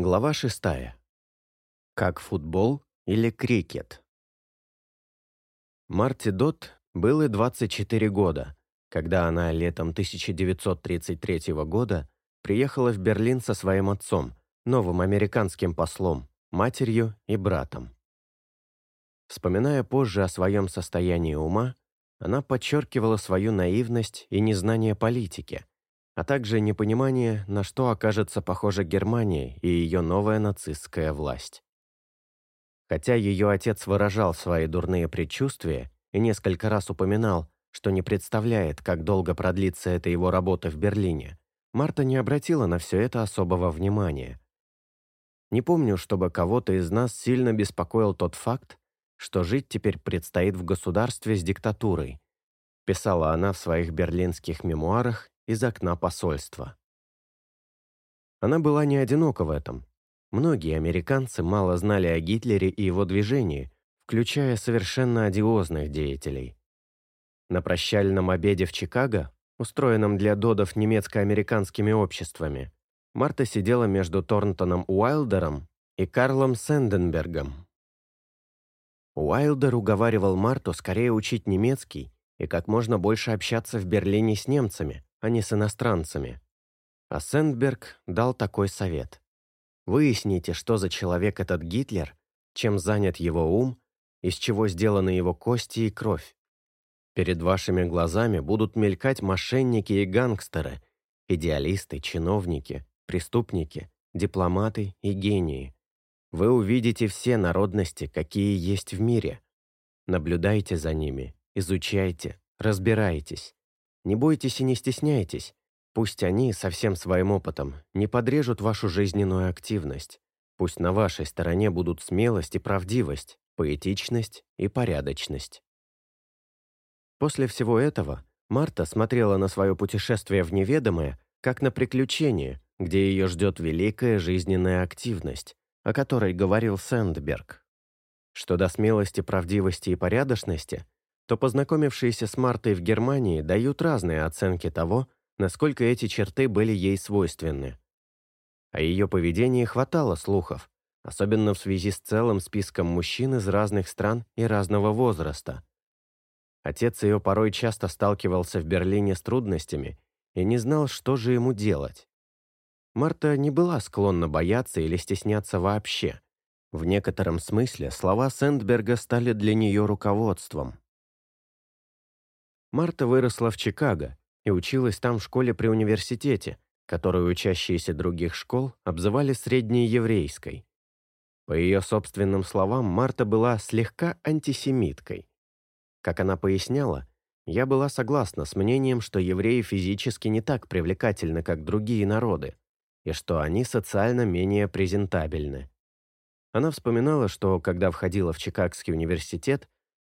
Глава шестая. Как футбол или крикет? Марти Дот было 24 года, когда она летом 1933 года приехала в Берлин со своим отцом, новым американским послом, матерью и братом. Вспоминая позже о своем состоянии ума, она подчеркивала свою наивность и незнание политики – а также непонимание, на что окажется похожа Германия и ее новая нацистская власть. Хотя ее отец выражал свои дурные предчувствия и несколько раз упоминал, что не представляет, как долго продлится эта его работа в Берлине, Марта не обратила на все это особого внимания. Не помню, чтобы кого-то из нас сильно беспокоил тот факт, что жить теперь предстоит в государстве с диктатурой, писала она в своих берлинских мемуарах из окна посольства. Она была не одинока в этом. Многие американцы мало знали о Гитлере и его движении, включая совершенно одиозных деятелей. На прощальном обеде в Чикаго, устроенном для додов немецко-американскими обществами, Марта сидела между Торнтоном Уайлдером и Карлом Сэнденбергом. Уайлдер уговаривал Марту скорее учить немецкий и как можно больше общаться в Берлине с немцами, а не с иностранцами. А Сэндберг дал такой совет. Выясните, что за человек этот Гитлер, чем занят его ум, из чего сделаны его кости и кровь. Перед вашими глазами будут мелькать мошенники и гангстеры, идеалисты, чиновники, преступники, дипломаты и гении. Вы увидите все народности, какие есть в мире. Наблюдайте за ними, изучайте, разбирайтесь. Не бойтесь и не стесняйтесь. Пусть они со всем своим опытом не подрежут вашу жизненную активность. Пусть на вашей стороне будут смелость и правдивость, поэтичность и порядочность. После всего этого Марта смотрела на свое путешествие в неведомое, как на приключение, где ее ждет великая жизненная активность, о которой говорил Сэндберг. Что до смелости, правдивости и порядочности – то познакомившиеся с Мартой в Германии дают разные оценки того, насколько эти черты были ей свойственны. О ее поведении хватало слухов, особенно в связи с целым списком мужчин из разных стран и разного возраста. Отец ее порой часто сталкивался в Берлине с трудностями и не знал, что же ему делать. Марта не была склонна бояться или стесняться вообще. В некотором смысле слова Сэндберга стали для нее руководством. Марта выросла в Чикаго и училась там в школе при университете, которую учащиеся других школ обзывали средней еврейской. По ее собственным словам, Марта была слегка антисемиткой. Как она поясняла, я была согласна с мнением, что евреи физически не так привлекательны, как другие народы, и что они социально менее презентабельны. Она вспоминала, что, когда входила в Чикагский университет,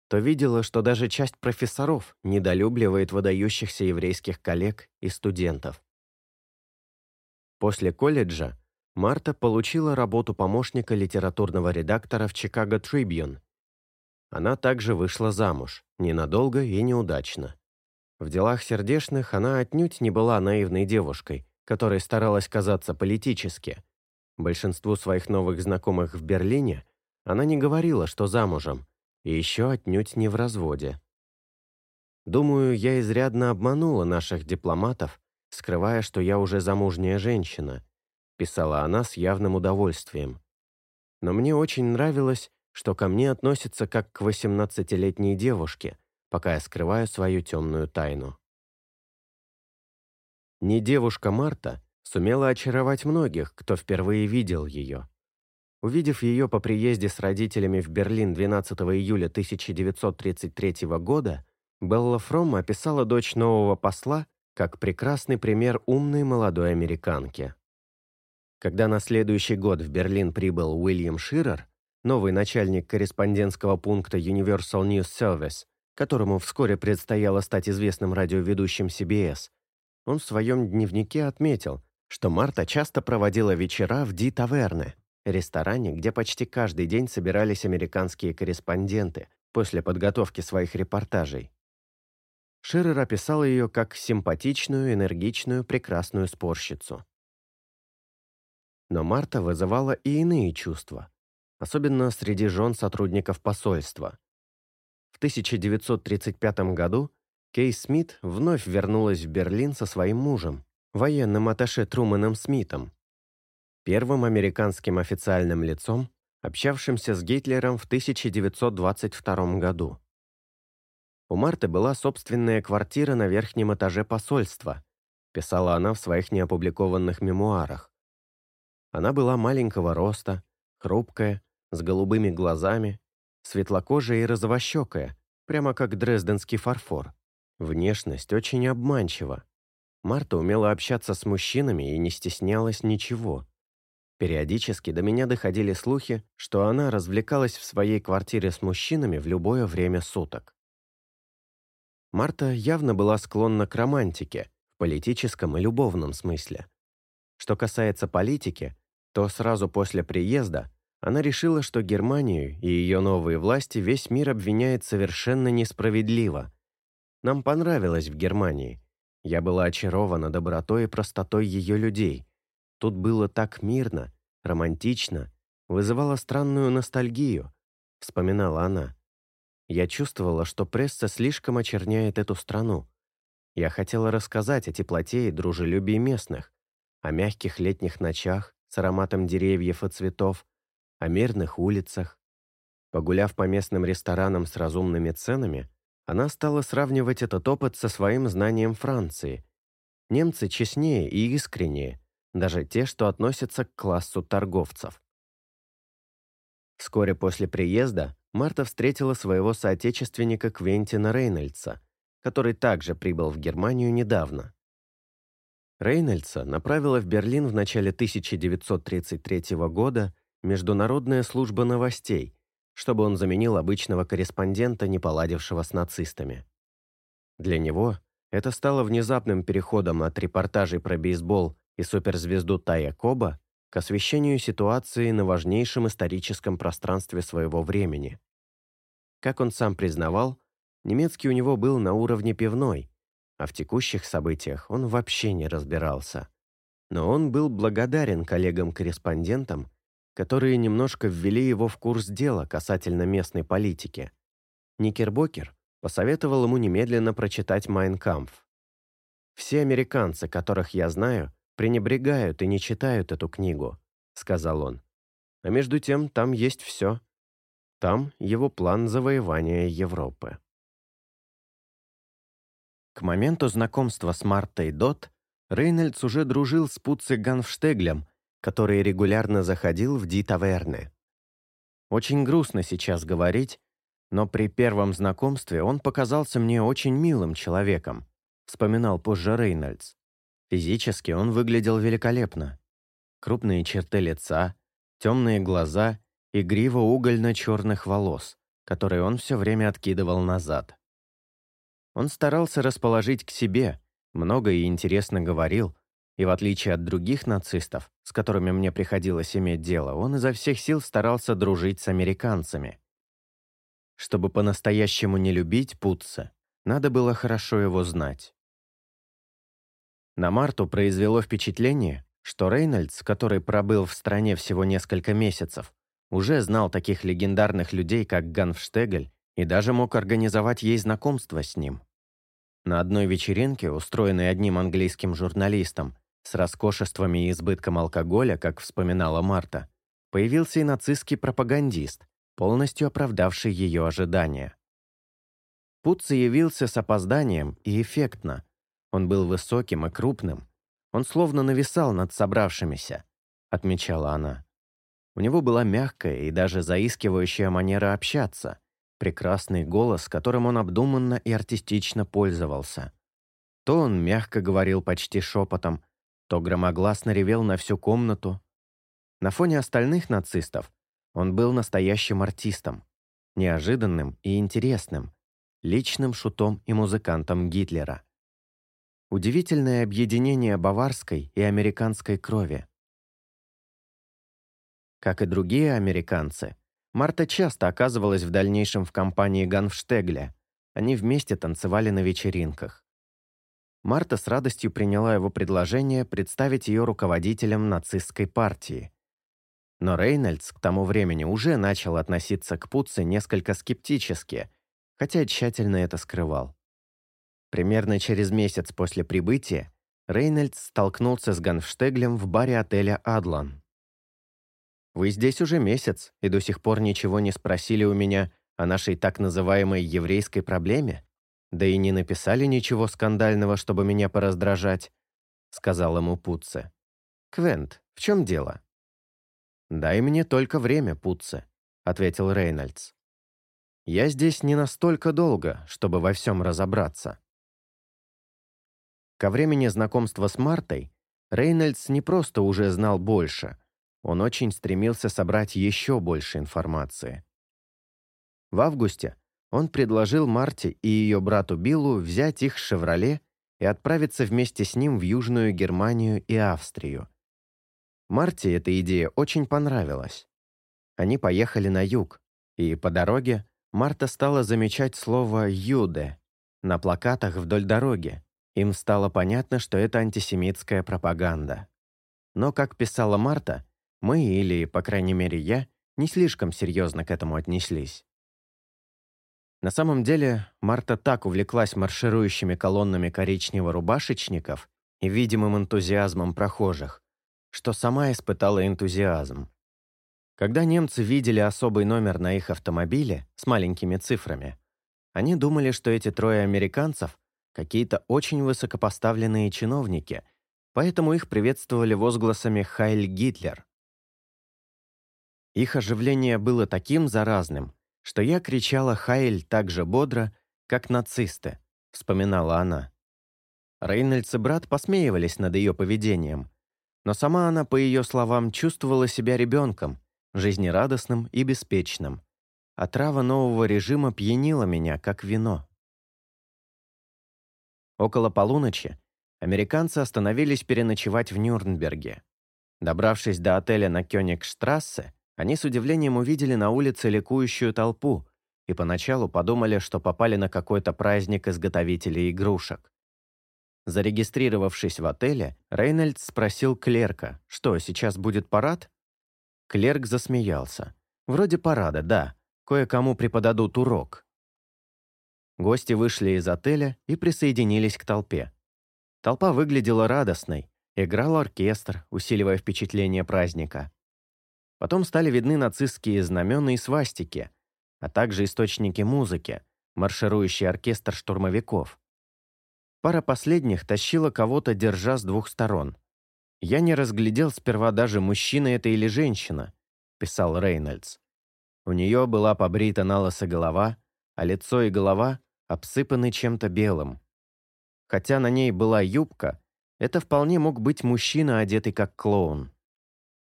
то видела, что даже часть профессоров недолюбливает выдающихся еврейских коллег и студентов. После колледжа Марта получила работу помощника литературного редактора в Chicago Tribune. Она также вышла замуж, ненадолго и неудачно. В делах сердечных она отнюдь не была наивной девушкой, которая старалась казаться политически. Большинству своих новых знакомых в Берлине она не говорила, что замужем, и еще отнюдь не в разводе. Думаю, я изрядно обманула наших дипломатов, скрывая, что я уже замужняя женщина, писала она с явным удовольствием. Но мне очень нравилось, что ко мне относятся как к 18-летней девушке, пока я скрываю свою темную тайну. Не девушка Марта сумела очаровать многих, кто впервые видел ее. Увидев ее по приезде с родителями в Берлин 12 июля 1933 года, Белла Фром описала дочь нового посла как прекрасный пример умной молодой американки. Когда на следующий год в Берлин прибыл Уильям Ширер, новый начальник корреспондентского пункта Universal News Service, которому вскоре предстояло стать известным радиоведущим CBS, он в своем дневнике отметил, что Марта часто проводила вечера в Ди-таверне, ресторане, где почти каждый день собирались американские корреспонденты после подготовки своих репортажей. Ширер описал ее как симпатичную, энергичную, прекрасную спорщицу. Но Марта вызывала и иные чувства, особенно среди жен сотрудников посольства. В 1935 году Кейс Смит вновь вернулась в Берлин со своим мужем, военным атташе Труманом Смитом, первым американским официальным лицом, общавшимся с Гитлером в 1922 году. У Марты была собственная квартира на верхнем этаже посольства, писала она в своих неопубликованных мемуарах. Она была маленького роста, хрупкая, с голубыми глазами, светлокожая и розовощекая, прямо как дрезденский фарфор. Внешность очень обманчива. Марта умела общаться с мужчинами и не стеснялась ничего. Периодически до меня доходили слухи, что она развлекалась в своей квартире с мужчинами в любое время суток. Марта явно была склонна к романтике, в политическом и любовном смысле. Что касается политики, то сразу после приезда она решила, что Германию и ее новые власти весь мир обвиняет совершенно несправедливо. Нам понравилось в Германии. Я была очарована добротой и простотой ее людей. Тут было так мирно, романтично, вызывало странную ностальгию, вспоминала она. Я чувствовала, что пресса слишком очерняет эту страну. Я хотела рассказать о теплоте и дружелюбии местных, о мягких летних ночах с ароматом деревьев и цветов, о мирных улицах. Погуляв по местным ресторанам с разумными ценами, она стала сравнивать этот опыт со своим знанием Франции. Немцы честнее и искреннее, даже те, что относятся к классу торговцев. Вскоре после приезда Марта встретила своего соотечественника Квентина Рейнольдса, который также прибыл в Германию недавно. Рейнольдса направила в Берлин в начале 1933 года Международная служба новостей, чтобы он заменил обычного корреспондента, не поладившего с нацистами. Для него это стало внезапным переходом от репортажей про бейсбол и суперзвезду Тая Коба к освещению ситуации на важнейшем историческом пространстве своего времени. Как он сам признавал, немецкий у него был на уровне пивной, а в текущих событиях он вообще не разбирался. Но он был благодарен коллегам-корреспондентам которые немножко ввели его в курс дела касательно местной политики. Никербокер посоветовал ему немедленно прочитать «Майн Кампф». «Все американцы, которых я знаю, пренебрегают и не читают эту книгу», — сказал он. «А между тем там есть все. Там его план завоевания Европы». К моменту знакомства с Мартой Дот Рейнольдс уже дружил с Пуцци Ганфштеглем который регулярно заходил в Ди-таверны. Очень грустно сейчас говорить, но при первом знакомстве он показался мне очень милым человеком, вспоминал позже Рейнольдс. Физически он выглядел великолепно. Крупные черты лица, темные глаза и грива угольно-черных волос, которые он все время откидывал назад. Он старался расположить к себе, много и интересно говорил, и в отличие от других нацистов, с которыми мне приходилось иметь дело, он изо всех сил старался дружить с американцами. Чтобы по-настоящему не любить Путца, надо было хорошо его знать. На Марту произвело впечатление, что Рейнольдс, который пробыл в стране всего несколько месяцев, уже знал таких легендарных людей, как Ганфштегель, и даже мог организовать ей знакомство с ним. На одной вечеринке, устроенной одним английским журналистом, с роскошествами и избытком алкоголя, как вспоминала Марта, появился и нацистский пропагандист, полностью оправдавший ее ожидания. Путц явился с опозданием и эффектно. Он был высоким и крупным. Он словно нависал над собравшимися, отмечала она. У него была мягкая и даже заискивающая манера общаться, прекрасный голос, которым он обдуманно и артистично пользовался. То он мягко говорил почти шепотом, то громогласно ревел на всю комнату. На фоне остальных нацистов он был настоящим артистом, неожиданным и интересным, личным шутом и музыкантом Гитлера. Удивительное объединение баварской и американской крови. Как и другие американцы, Марта часто оказывалась в дальнейшем в компании Ганфштегля. Они вместе танцевали на вечеринках. Марта с радостью приняла его предложение представить ее руководителем нацистской партии. Но Рейнольдс к тому времени уже начал относиться к Пуце несколько скептически, хотя тщательно это скрывал. Примерно через месяц после прибытия Рейнольдс столкнулся с Ганфштеглем в баре отеля «Адлан». «Вы здесь уже месяц и до сих пор ничего не спросили у меня о нашей так называемой еврейской проблеме?» Да и не написали ничего скандального, чтобы меня пораздражать», — сказал ему Путце. «Квент, в чем дело?» «Дай мне только время, Путце», — ответил Рейнольдс. «Я здесь не настолько долго, чтобы во всем разобраться». Ко времени знакомства с Мартой Рейнольдс не просто уже знал больше, он очень стремился собрать еще больше информации. В августе он предложил Марте и ее брату Биллу взять их «Шевроле» и отправиться вместе с ним в Южную Германию и Австрию. Марте эта идея очень понравилась. Они поехали на юг, и по дороге Марта стала замечать слово «юде» на плакатах вдоль дороги. Им стало понятно, что это антисемитская пропаганда. Но, как писала Марта, мы, или, по крайней мере, я, не слишком серьезно к этому отнеслись. На самом деле, Марта так увлеклась марширующими колоннами коричнево-рубашечников и видимым энтузиазмом прохожих, что сама испытала энтузиазм. Когда немцы видели особый номер на их автомобиле с маленькими цифрами, они думали, что эти трое американцев — какие-то очень высокопоставленные чиновники, поэтому их приветствовали возгласами «Хайль Гитлер». Их оживление было таким заразным, что я кричала «Хайль» так же бодро, как нацисты, вспоминала она. Рейнольдс и брат посмеивались над ее поведением, но сама она, по ее словам, чувствовала себя ребенком, жизнерадостным и беспечным. А трава нового режима пьянила меня, как вино. Около полуночи американцы остановились переночевать в Нюрнберге. Добравшись до отеля на Кёнигштрассе, они с удивлением увидели на улице ликующую толпу и поначалу подумали, что попали на какой-то праздник изготовителей игрушек. Зарегистрировавшись в отеле, Рейнольдс спросил клерка, что, сейчас будет парад? Клерк засмеялся. «Вроде парада, да. Кое-кому преподадут урок». Гости вышли из отеля и присоединились к толпе. Толпа выглядела радостной, играл оркестр, усиливая впечатление праздника. Потом стали видны нацистские знамена и свастики, а также источники музыки, марширующий оркестр штурмовиков. Пара последних тащила кого-то, держа с двух сторон. «Я не разглядел сперва даже, мужчина это или женщина», — писал Рейнольдс. У нее была побрита на лысо голова, а лицо и голова обсыпаны чем-то белым. Хотя на ней была юбка, это вполне мог быть мужчина, одетый как клоун.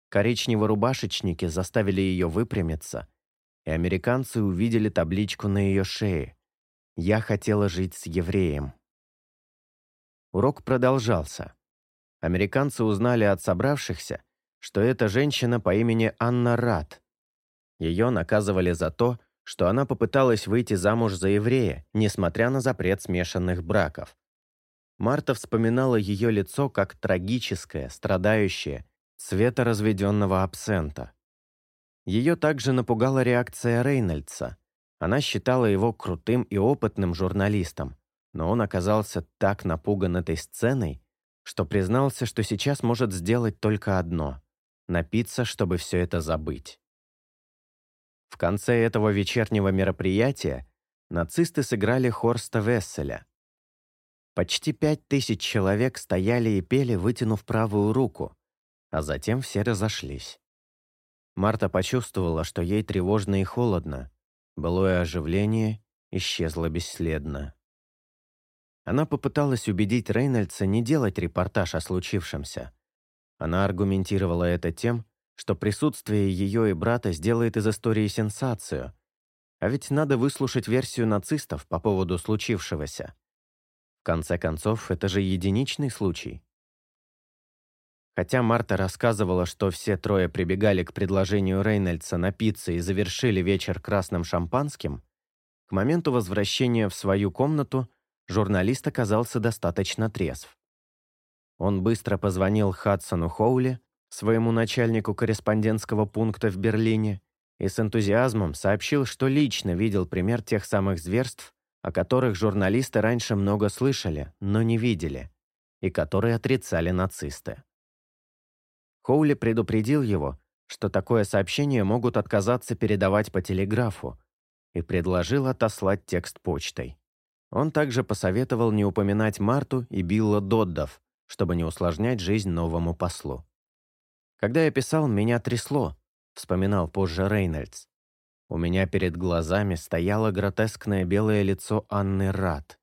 Коричнево-рубашечники заставили ее выпрямиться, и американцы увидели табличку на ее шее «Я хотела жить с евреем». Урок продолжался. Американцы узнали от собравшихся, что это женщина по имени Анна Рад. Ее наказывали за то, что она попыталась выйти замуж за еврея, несмотря на запрет смешанных браков. Марта вспоминала ее лицо как трагическое, страдающее, цвета разведенного абсента. Ее также напугала реакция Рейнольдса. Она считала его крутым и опытным журналистом, но он оказался так напуган этой сценой, что признался, что сейчас может сделать только одно — напиться, чтобы все это забыть. В конце этого вечернего мероприятия нацисты сыграли Хорста Весселя. Почти пять тысяч человек стояли и пели, вытянув правую руку, а затем все разошлись. Марта почувствовала, что ей тревожно и холодно. Былое оживление исчезло бесследно. Она попыталась убедить Рейнольдса не делать репортаж о случившемся. Она аргументировала это тем, что присутствие ее и брата сделает из истории сенсацию. А ведь надо выслушать версию нацистов по поводу случившегося. В конце концов, это же единичный случай. Хотя Марта рассказывала, что все трое прибегали к предложению Рейнольдса напиться и завершили вечер красным шампанским, к моменту возвращения в свою комнату журналист оказался достаточно трезв. Он быстро позвонил Хадсону Хоули, своему начальнику корреспондентского пункта в Берлине, и с энтузиазмом сообщил, что лично видел пример тех самых зверств, о которых журналисты раньше много слышали, но не видели, и которые отрицали нацисты. Хоули предупредил его, что такое сообщение могут отказаться передавать по телеграфу, и предложил отослать текст почтой. Он также посоветовал не упоминать Марту и Билла Доддов, чтобы не усложнять жизнь новому послу. «Когда я писал, меня трясло», — вспоминал позже Рейнольдс. «У меня перед глазами стояло гротескное белое лицо Анны Рад».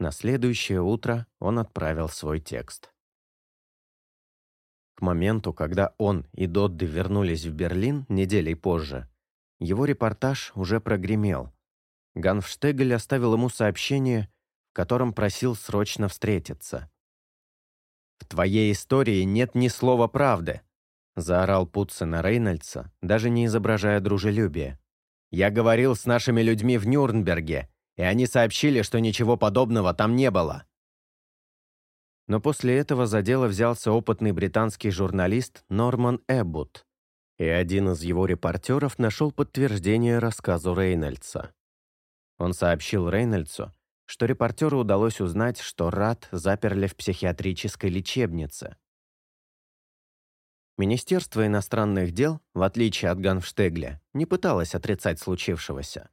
На следующее утро он отправил свой текст. К моменту, когда он и Додды вернулись в Берлин неделей позже, его репортаж уже прогремел. Ганфштегель оставил ему сообщение, в котором просил срочно встретиться. «В твоей истории нет ни слова правды», — заорал Путце на Рейнольдса, даже не изображая дружелюбия. «Я говорил с нашими людьми в Нюрнберге, и они сообщили, что ничего подобного там не было». Но после этого за дело взялся опытный британский журналист Норман Эббут, и один из его репортеров нашел подтверждение рассказу Рейнольдса. Он сообщил Рейнольдсу, что репортеру удалось узнать, что Рад заперли в психиатрической лечебнице. Министерство иностранных дел, в отличие от Ганфштегля, не пыталось отрицать случившегося.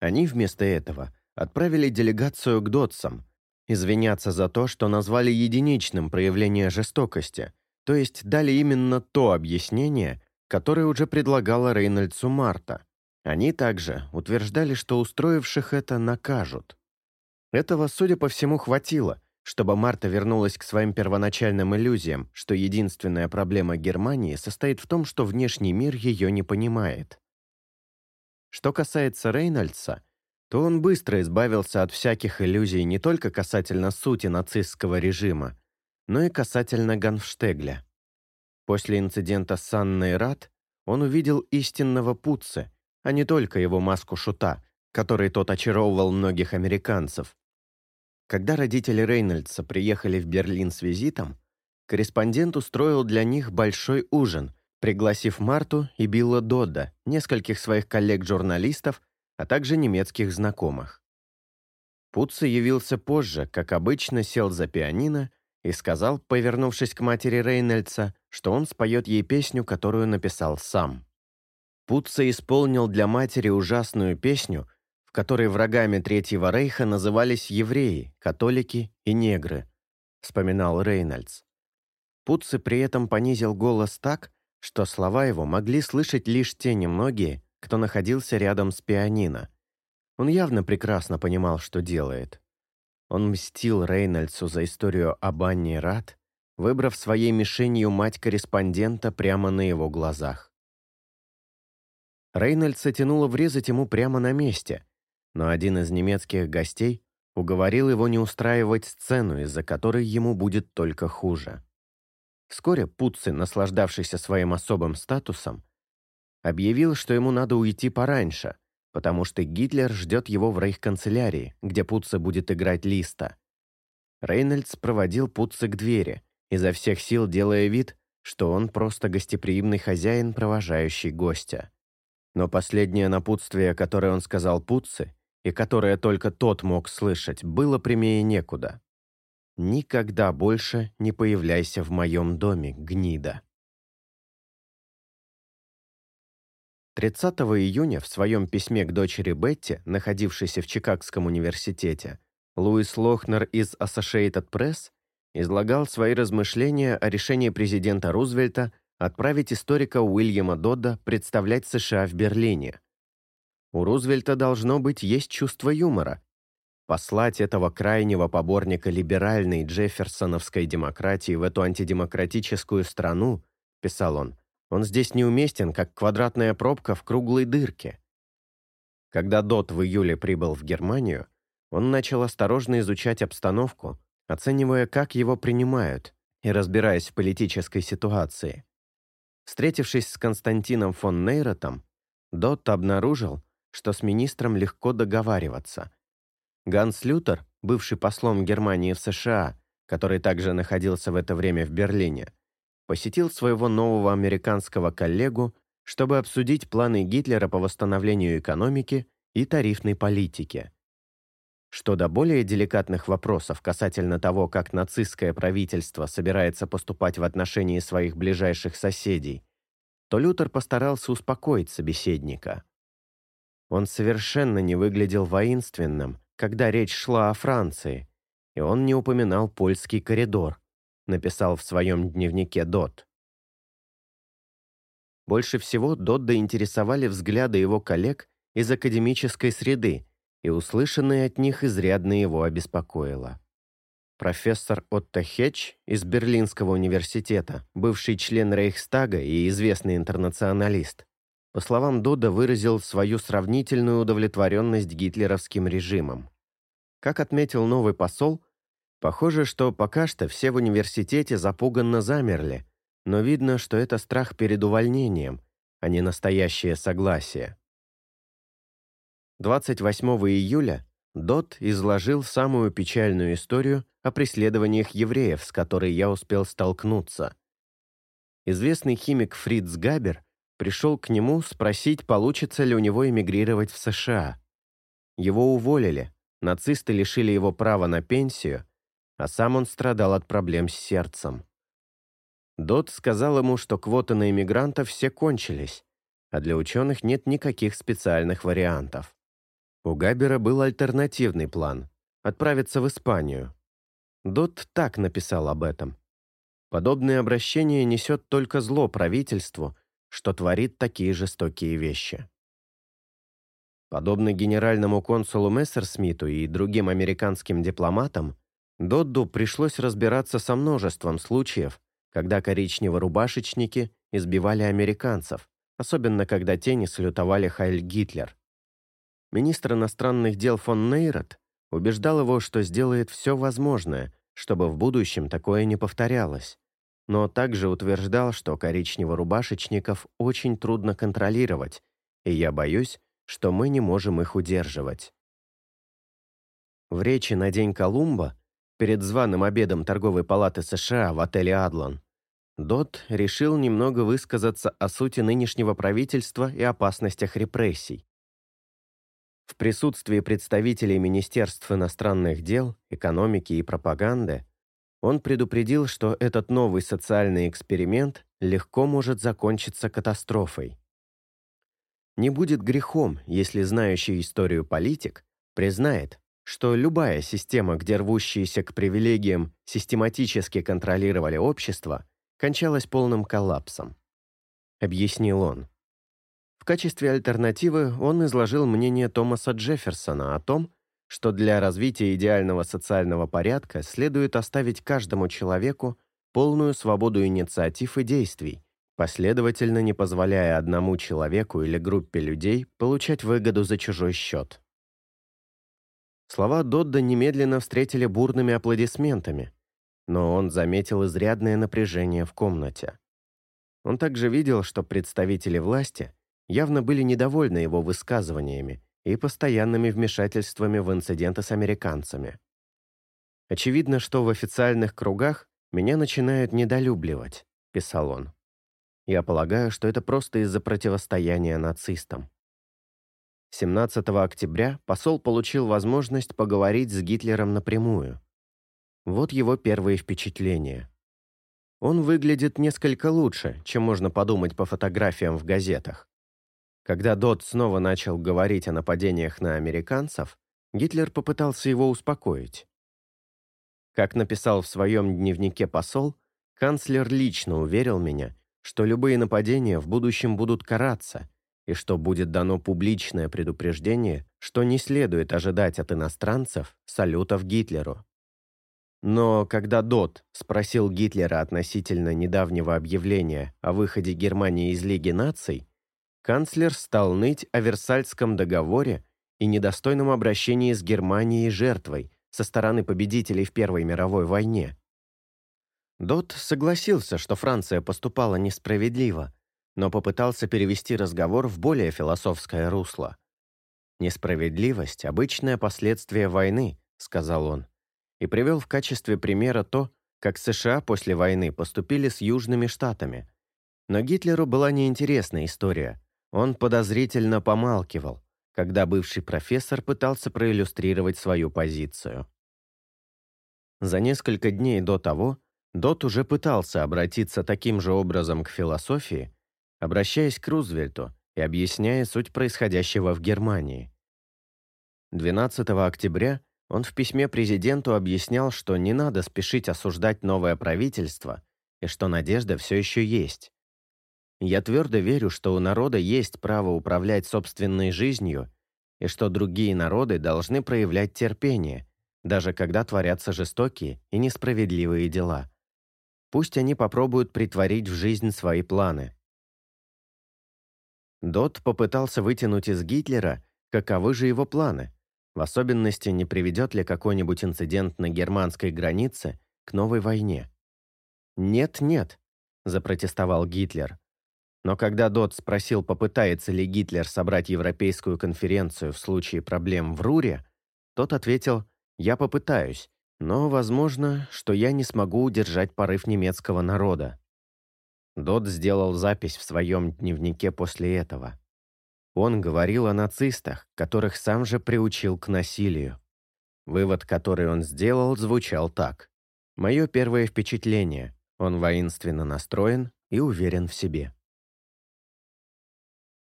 Они вместо этого отправили делегацию к Дотсам, извиняться за то, что назвали единичным проявление жестокости, то есть дали именно то объяснение, которое уже предлагала Рейнольдсу Марта. Они также утверждали, что устроивших это накажут. Этого, судя по всему, хватило, чтобы Марта вернулась к своим первоначальным иллюзиям, что единственная проблема Германии состоит в том, что внешний мир ее не понимает. Что касается Рейнольдса, то он быстро избавился от всяких иллюзий не только касательно сути нацистского режима, но и касательно Ганфштегля. После инцидента с Анной Рад он увидел истинного Путце, а не только его маску шута, которой тот очаровывал многих американцев, когда родители Рейнольдса приехали в Берлин с визитом, корреспондент устроил для них большой ужин, пригласив Марту и Билла Додда, нескольких своих коллег-журналистов, а также немецких знакомых. Путце явился позже, как обычно, сел за пианино и сказал, повернувшись к матери Рейнольдса, что он споет ей песню, которую написал сам. Путце исполнил для матери ужасную песню, в которой врагами Третьего Рейха назывались евреи, католики и негры, вспоминал Рейнольдс. Путце при этом понизил голос так, что слова его могли слышать лишь те немногие, кто находился рядом с пианино. Он явно прекрасно понимал, что делает. Он мстил Рейнольдсу за историю об Анне Рад, выбрав своей мишенью мать корреспондента прямо на его глазах. Рейнольдса тянуло врезать ему прямо на месте, но один из немецких гостей уговорил его не устраивать сцену, из-за которой ему будет только хуже. Вскоре Путци, наслаждавшийся своим особым статусом, объявил, что ему надо уйти пораньше, потому что Гитлер ждет его в рейхканцелярии, где Путце будет играть Листа. Рейнольдс проводил Путце к двери, изо всех сил делая вид, что он просто гостеприимный хозяин, провожающий гостя. Но последнее напутствие, которое он сказал Путце, и которое только тот мог слышать, было прямее некуда. «Никогда больше не появляйся в моем доме, гнида». 30 июня в своем письме к дочери Бетти, находившейся в Чикагском университете, Луис Лохнер из Associated Press излагал свои размышления о решении президента Рузвельта отправить историка Уильяма Додда представлять США в Берлине – у Рузвельта должно быть есть чувство юмора. Послать этого крайнего поборника либеральной джефферсоновской демократии в эту антидемократическую страну, писал он, он здесь неуместен, как квадратная пробка в круглой дырке. Когда Дот в июле прибыл в Германию, он начал осторожно изучать обстановку, оценивая, как его принимают, и разбираясь в политической ситуации. Встретившись с Константином фон Нейротом, Дот обнаружил, что с министром легко договариваться. Ганс Лютер, бывший послом Германии в США, который также находился в это время в Берлине, посетил своего нового американского коллегу, чтобы обсудить планы Гитлера по восстановлению экономики и тарифной политики. Что до более деликатных вопросов касательно того, как нацистское правительство собирается поступать в отношении своих ближайших соседей, то Лютер постарался успокоить собеседника. Он совершенно не выглядел воинственным, когда речь шла о Франции, и он не упоминал польский коридор, написал в своем дневнике Дот. Больше всего Додда интересовали взгляды его коллег из академической среды, и услышанное от них изрядно его обеспокоило. Профессор Отто Хетч из Берлинского университета, бывший член Рейхстага и известный интернационалист, по словам Дуда, выразил свою сравнительную удовлетворенность гитлеровским режимом. Как отметил новый посол, похоже, что пока что все в университете запуганно замерли, но видно, что это страх перед увольнением, а не настоящее согласие. 28 июля Дот изложил самую печальную историю о преследованиях евреев, с которой я успел столкнуться. Известный химик Фриц Габер пришел к нему спросить, получится ли у него эмигрировать в США. Его уволили, нацисты лишили его права на пенсию, а сам он страдал от проблем с сердцем. Дот сказал ему, что квоты на иммигрантов все кончились, а для ученых нет никаких специальных вариантов. У Габера был альтернативный план – отправиться в Испанию. Дот так написал об этом. Подобное обращение несет только зло правительству, что творит такие жестокие вещи. Подобно генеральному консулу Мессерсмиту и другим американским дипломатам, Додду пришлось разбираться со множеством случаев, когда коричнево-рубашечники избивали американцев, особенно когда те не салютовали Хайль Гитлер. Министр иностранных дел фон Нейрот убеждал его, что сделает все возможное, чтобы в будущем такое не повторялось, но также утверждал, что коричнево-рубашечников очень трудно контролировать, и я боюсь, что мы не можем их удерживать. В речи на День Колумба, перед званым обедом торговой палаты США в отеле «Адлан», Дот решил немного высказаться о сути нынешнего правительства и опасностях репрессий. В присутствии представителей Министерств иностранных дел, экономики и пропаганды он предупредил, что этот новый социальный эксперимент легко может закончиться катастрофой. Не будет грехом, если знающий историю политик признает, что любая система, где рвущиеся к привилегиям систематически контролировали общество, кончалась полным коллапсом. Объяснил он. В качестве альтернативы он изложил мнение Томаса Джефферсона о том, что для развития идеального социального порядка следует оставить каждому человеку полную свободу инициатив и действий, последовательно не позволяя одному человеку или группе людей получать выгоду за чужой счет. Слова Додда немедленно встретили бурными аплодисментами, но он заметил изрядное напряжение в комнате. Он также видел, что представители власти – явно были недовольны его высказываниями и постоянными вмешательствами в инциденты с американцами. «Очевидно, что в официальных кругах меня начинают недолюбливать», — писал он. «Я полагаю, что это просто из-за противостояния нацистам». 17 октября посол получил возможность поговорить с Гитлером напрямую. Вот его первые впечатления. Он выглядит несколько лучше, чем можно подумать по фотографиям в газетах. Когда Дот снова начал говорить о нападениях на американцев, Гитлер попытался его успокоить. Как написал в своем дневнике посол, канцлер лично уверил меня, что любые нападения в будущем будут караться, и что будет дано публичное предупреждение, что не следует ожидать от иностранцев салютов Гитлеру. Но когда Дот спросил Гитлера относительно недавнего объявления о выходе Германии из Лиги наций, канцлер стал ныть о Версальском договоре и недостойном обращении с Германией жертвой со стороны победителей в Первой мировой войне. Дот согласился, что Франция поступала несправедливо, но попытался перевести разговор в более философское русло. «Несправедливость – обычное последствие войны», – сказал он, и привел в качестве примера то, как США после войны поступили с Южными Штатами. Но Гитлеру была неинтересна история. Он подозрительно помалкивал, когда бывший профессор пытался проиллюстрировать свою позицию. За несколько дней до того Дот уже пытался обратиться таким же образом к философии, обращаясь к Рузвельту и объясняя суть происходящего в Германии. 12 октября он в письме президенту объяснял, что не надо спешить осуждать новое правительство и что надежда все еще есть. Я твердо верю, что у народа есть право управлять собственной жизнью и что другие народы должны проявлять терпение, даже когда творятся жестокие и несправедливые дела. Пусть они попробуют притворить в жизнь свои планы. Дот попытался вытянуть из Гитлера, каковы же его планы, в особенности, не приведет ли какой-нибудь инцидент на германской границе к новой войне. «Нет-нет», – запротестовал Гитлер. Но когда Дот спросил, попытается ли Гитлер собрать Европейскую конференцию в случае проблем в Руре, тот ответил «Я попытаюсь, но возможно, что я не смогу удержать порыв немецкого народа». Дот сделал запись в своем дневнике после этого. Он говорил о нацистах, которых сам же приучил к насилию. Вывод, который он сделал, звучал так. «Мое первое впечатление. Он воинственно настроен и уверен в себе».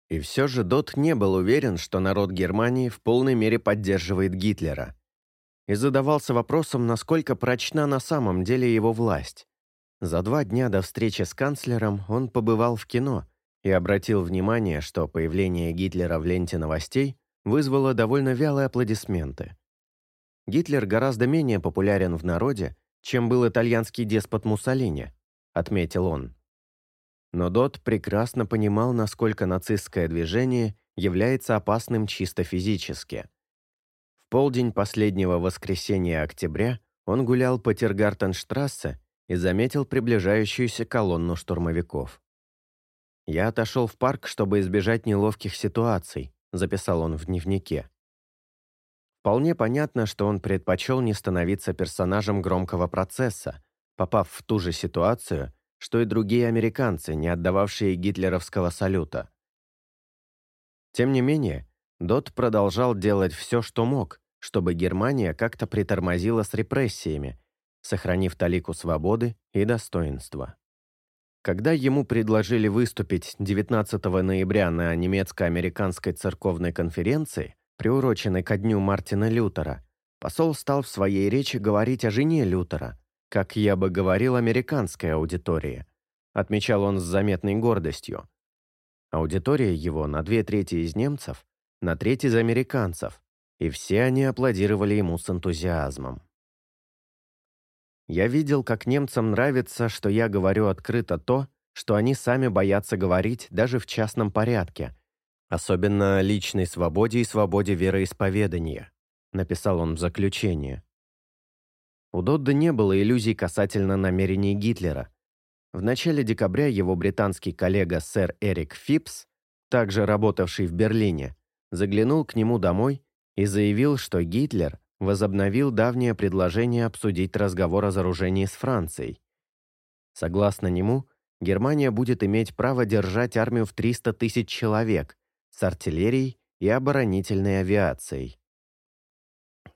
И все же Дот не был уверен, что народ Германии в полной мере поддерживает Гитлера. И задавался вопросом, насколько прочна на самом деле его власть. За два дня до встречи с канцлером он побывал в кино и обратил внимание, что появление Гитлера в ленте новостей вызвало довольно вялые аплодисменты. Гитлер гораздо менее популярен в народе, чем был итальянский деспот Муссолини, отметил он. Но Дот прекрасно понимал, насколько нацистское движение является опасным чисто физически. В полдень последнего воскресенья октября он гулял по Тиргартенштрассе и заметил приближающуюся колонну штурмовиков. «Я отошел в парк, чтобы избежать неловких ситуаций», записал он в дневнике. Вполне понятно, что он предпочел не становиться персонажем громкого процесса, попав в ту же ситуацию, что и другие американцы, не отдававшие гитлеровского салюта. Тем не менее, Дот продолжал делать все, что мог, чтобы Германия как-то притормозила с репрессиями, сохранив талику свободы и достоинства. Когда ему предложили выступить 19 ноября на немецко-американской церковной конференции, приуроченной ко дню Мартина Лютера, посол стал в своей речи говорить о жене Лютера, как я бы говорил американской аудитории, отмечал он с заметной гордостью. Аудитория его на две трети из немцев, на треть из американцев, и все они аплодировали ему с энтузиазмом. Я видел, как немцам нравится, что я говорю открыто то, что они сами боятся говорить даже в частном порядке, особенно о личной свободе и свободе вероисповедания, написал он в заключении. У Додда не было иллюзий касательно намерений Гитлера. В начале декабря его британский коллега сэр Эрик Фипс, также работавший в Берлине, заглянул к нему домой и заявил, что Гитлер возобновил давнее предложение обсудить разговор о разоружении с Францией. Согласно нему, Германия будет иметь право держать армию в 300 тысяч человек с артиллерией и оборонительной авиацией.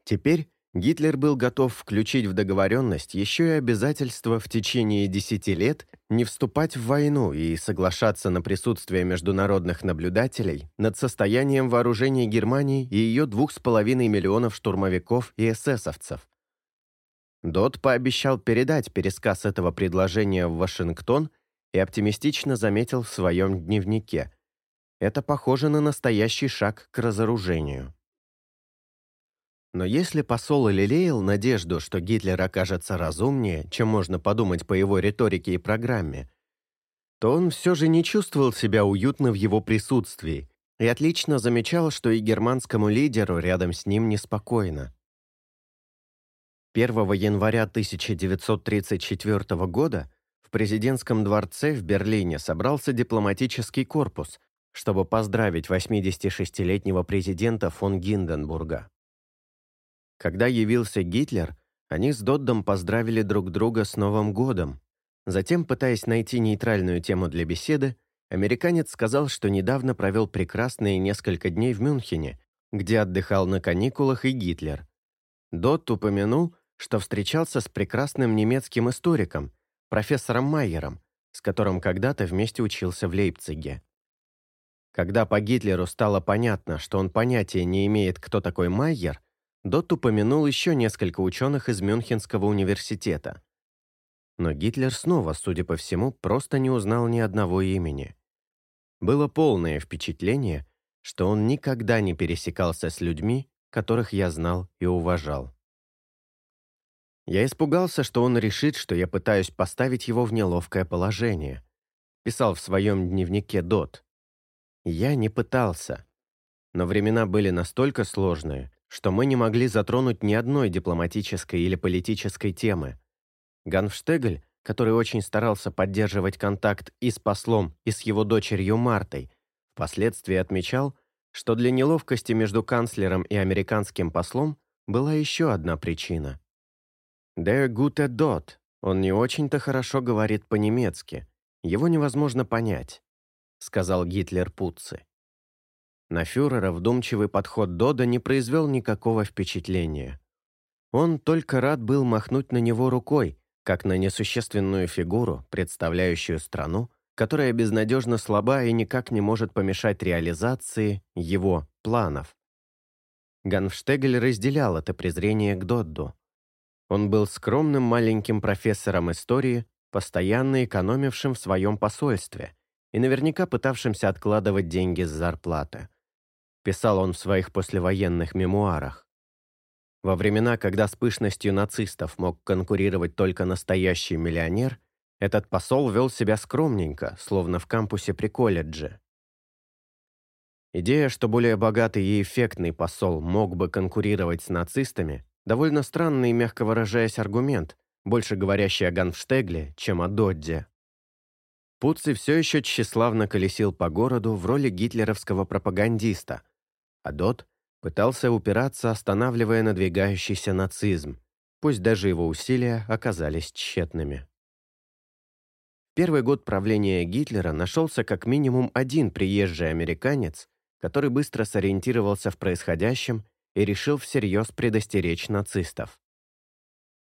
Теперь Гитлер был готов включить в договоренность еще и обязательство в течение десяти лет не вступать в войну и соглашаться на присутствие международных наблюдателей над состоянием вооружений Германии и ее двух с половиной миллионов штурмовиков и эсэсовцев. Дот пообещал передать пересказ этого предложения в Вашингтон и оптимистично заметил в своем дневнике. Это похоже на настоящий шаг к разоружению. Но если посол лелеял надежду, что Гитлер окажется разумнее, чем можно подумать по его риторике и программе, то он все же не чувствовал себя уютно в его присутствии и отлично замечал, что и германскому лидеру рядом с ним неспокойно. 1 января 1934 года в президентском дворце в Берлине собрался дипломатический корпус, чтобы поздравить 86-летнего президента фон Гинденбурга. Когда явился Гитлер, они с Доддом поздравили друг друга с Новым годом. Затем, пытаясь найти нейтральную тему для беседы, американец сказал, что недавно провел прекрасные несколько дней в Мюнхене, где отдыхал на каникулах и Гитлер. Дот упомянул, что встречался с прекрасным немецким историком, профессором Майером, с которым когда-то вместе учился в Лейпциге. Когда по Гитлеру стало понятно, что он понятия не имеет, кто такой Майер, Дот упомянул еще несколько ученых из Мюнхенского университета. Но Гитлер снова, судя по всему, просто не узнал ни одного имени. Было полное впечатление, что он никогда не пересекался с людьми, которых я знал и уважал. Я испугался, что он решит, что я пытаюсь поставить его в неловкое положение. Писал в своем дневнике Дот. Я не пытался. Но времена были настолько сложные, что мы не могли затронуть ни одной дипломатической или политической темы. Ганфштегль, который очень старался поддерживать контакт и с послом, и с его дочерью Мартой, впоследствии отмечал, что для неловкости между канцлером и американским послом была еще одна причина. «Der gute Dot» он не очень-то хорошо говорит по-немецки, его невозможно понять, сказал Гитлер Пуцци. На фюрера вдумчивый подход Дода не произвел никакого впечатления. Он только рад был махнуть на него рукой, как на несущественную фигуру, представляющую страну, которая безнадежно слаба и никак не может помешать реализации его планов. Ганфштегель разделял это презрение к Додду. Он был скромным маленьким профессором истории, постоянно экономившим в своем посольстве и наверняка пытавшимся откладывать деньги с зарплаты. Писал он в своих послевоенных мемуарах. Во времена, когда с пышностью нацистов мог конкурировать только настоящий миллионер, этот посол вел себя скромненько, словно в кампусе при колледже. Идея, что более богатый и эффектный посол мог бы конкурировать с нацистами, довольно странный, мягко выражаясь, аргумент, больше говорящий о Ганфштегле, чем о Додде. Пуцци все еще тщеславно колесил по городу в роли гитлеровского пропагандиста, а Дод пытался упираться, останавливая надвигающийся нацизм, пусть даже его усилия оказались тщетными первый год правления Гитлера нашелся как минимум один приезжий американец, который быстро сориентировался в происходящем и решил всерьез предостеречь нацистов.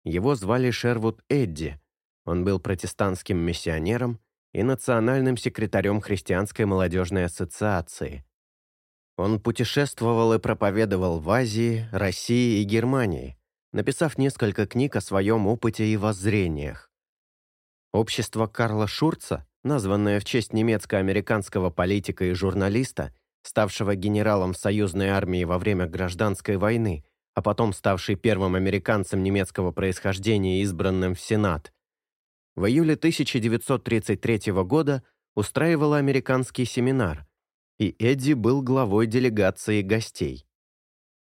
Его звали Шервуд Эдди, он был протестантским миссионером и национальным секретарем Христианской молодежной ассоциации. Он путешествовал и проповедовал в Азии, России и Германии, написав несколько книг о своем опыте и воззрениях. Общество Карла Шурца, названное в честь немецко-американского политика и журналиста, ставшего генералом союзной армии во время гражданской войны, а потом ставший первым американцем немецкого происхождения, избранным в Сенат, в июле 1933 года устраивало американский семинар, и Эдди был главой делегации гостей.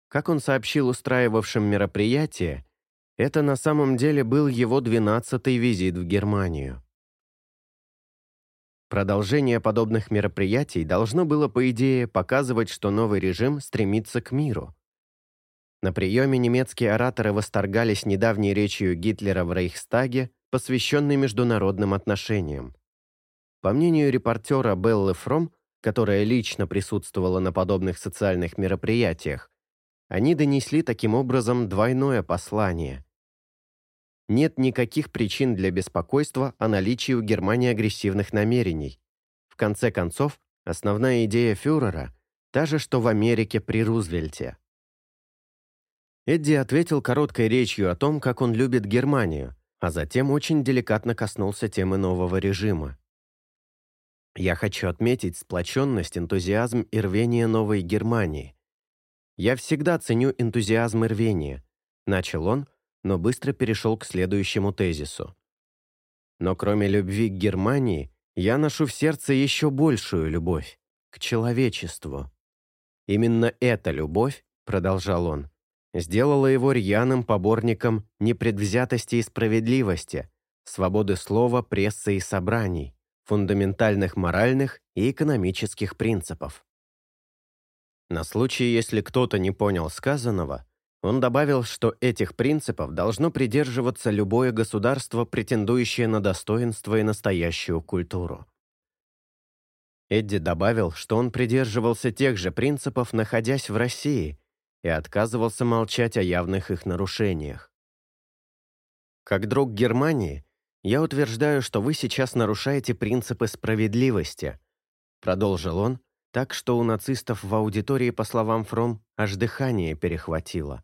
Как он сообщил устраивавшим мероприятие, это на самом деле был его двенадцатый визит в Германию. Продолжение подобных мероприятий должно было, по идее, показывать, что новый режим стремится к миру. На приеме немецкие ораторы восторгались недавней речью Гитлера в Рейхстаге, посвященной международным отношениям. По мнению репортера Беллы Фром, которая лично присутствовала на подобных социальных мероприятиях, они донесли таким образом двойное послание нет никаких причин для беспокойства о наличии у Германии агрессивных намерений. В конце концов, основная идея фюрера – та же, что в Америке при Рузвельте. Эдди ответил короткой речью о том, как он любит Германию, а затем очень деликатно коснулся темы нового режима. Я хочу отметить сплоченность, энтузиазм и рвение новой Германии. Я всегда ценю энтузиазм и рвение, начал он, но быстро перешел к следующему тезису. Но кроме любви к Германии, я ношу в сердце еще большую любовь к человечеству. Именно эта любовь, продолжал он, сделала его рьяным поборником непредвзятости и справедливости, свободы слова, прессы и собраний, фундаментальных моральных и экономических принципов. На случай, если кто-то не понял сказанного, он добавил, что этих принципов должно придерживаться любое государство, претендующее на достоинство и настоящую культуру. Эдди добавил, что он придерживался тех же принципов, находясь в России, и отказывался молчать о явных их нарушениях. Как друг Германии, я утверждаю, что вы сейчас нарушаете принципы справедливости, продолжил он, так что у нацистов в аудитории, по словам Фром, аж дыхание перехватило.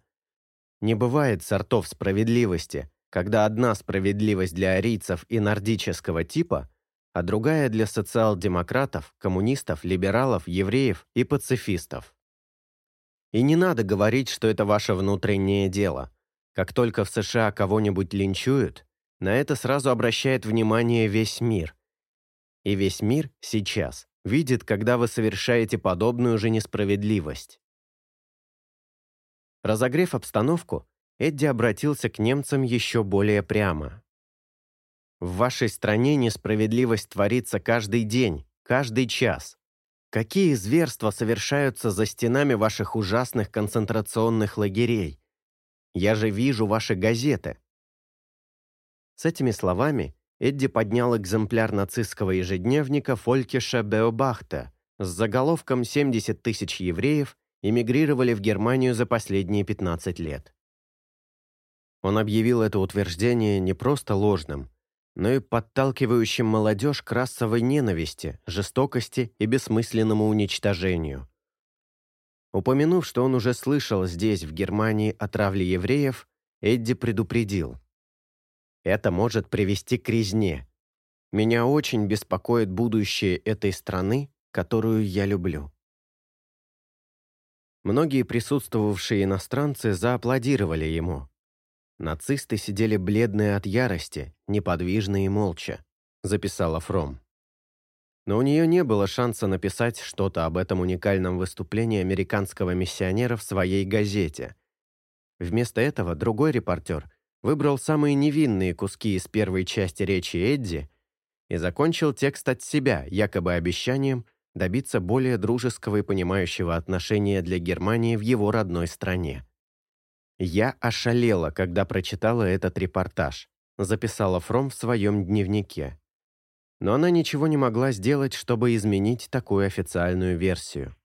Не бывает сортов справедливости, когда одна справедливость для арийцев и нордического типа, а другая для социал-демократов, коммунистов, либералов, евреев и пацифистов. И не надо говорить, что это ваше внутреннее дело. Как только в США кого-нибудь линчуют, на это сразу обращает внимание весь мир. И весь мир сейчас видит, когда вы совершаете подобную же несправедливость. Разогрев обстановку, Эдди обратился к немцам еще более прямо. «В вашей стране несправедливость творится каждый день, каждый час. Какие зверства совершаются за стенами ваших ужасных концентрационных лагерей? Я же вижу ваши газеты». С этими словами Эдди поднял экземпляр нацистского ежедневника Фолькиша Беобахта с заголовком «70 тысяч евреев эмигрировали в Германию за последние 15 лет». Он объявил это утверждение не просто ложным, но и подталкивающим молодежь к расовой ненависти, жестокости и бессмысленному уничтожению. Упомянув, что он уже слышал здесь, в Германии, о травле евреев, Эдди предупредил. «Это может привести к резне. Меня очень беспокоит будущее этой страны, которую я люблю». Многие присутствовавшие иностранцы зааплодировали ему. Нацисты сидели бледные от ярости, неподвижные и молча, записала Фром. Но у нее не было шанса написать что-то об этом уникальном выступлении американского миссионера в своей газете. Вместо этого другой репортер выбрал самые невинные куски из первой части речи Эдди и закончил текст от себя, якобы обещанием добиться более дружеского и понимающего отношения для Германии в его родной стране. «Я ошалела, когда прочитала этот репортаж», записала Фром в своем дневнике. Но она ничего не могла сделать, чтобы изменить такую официальную версию.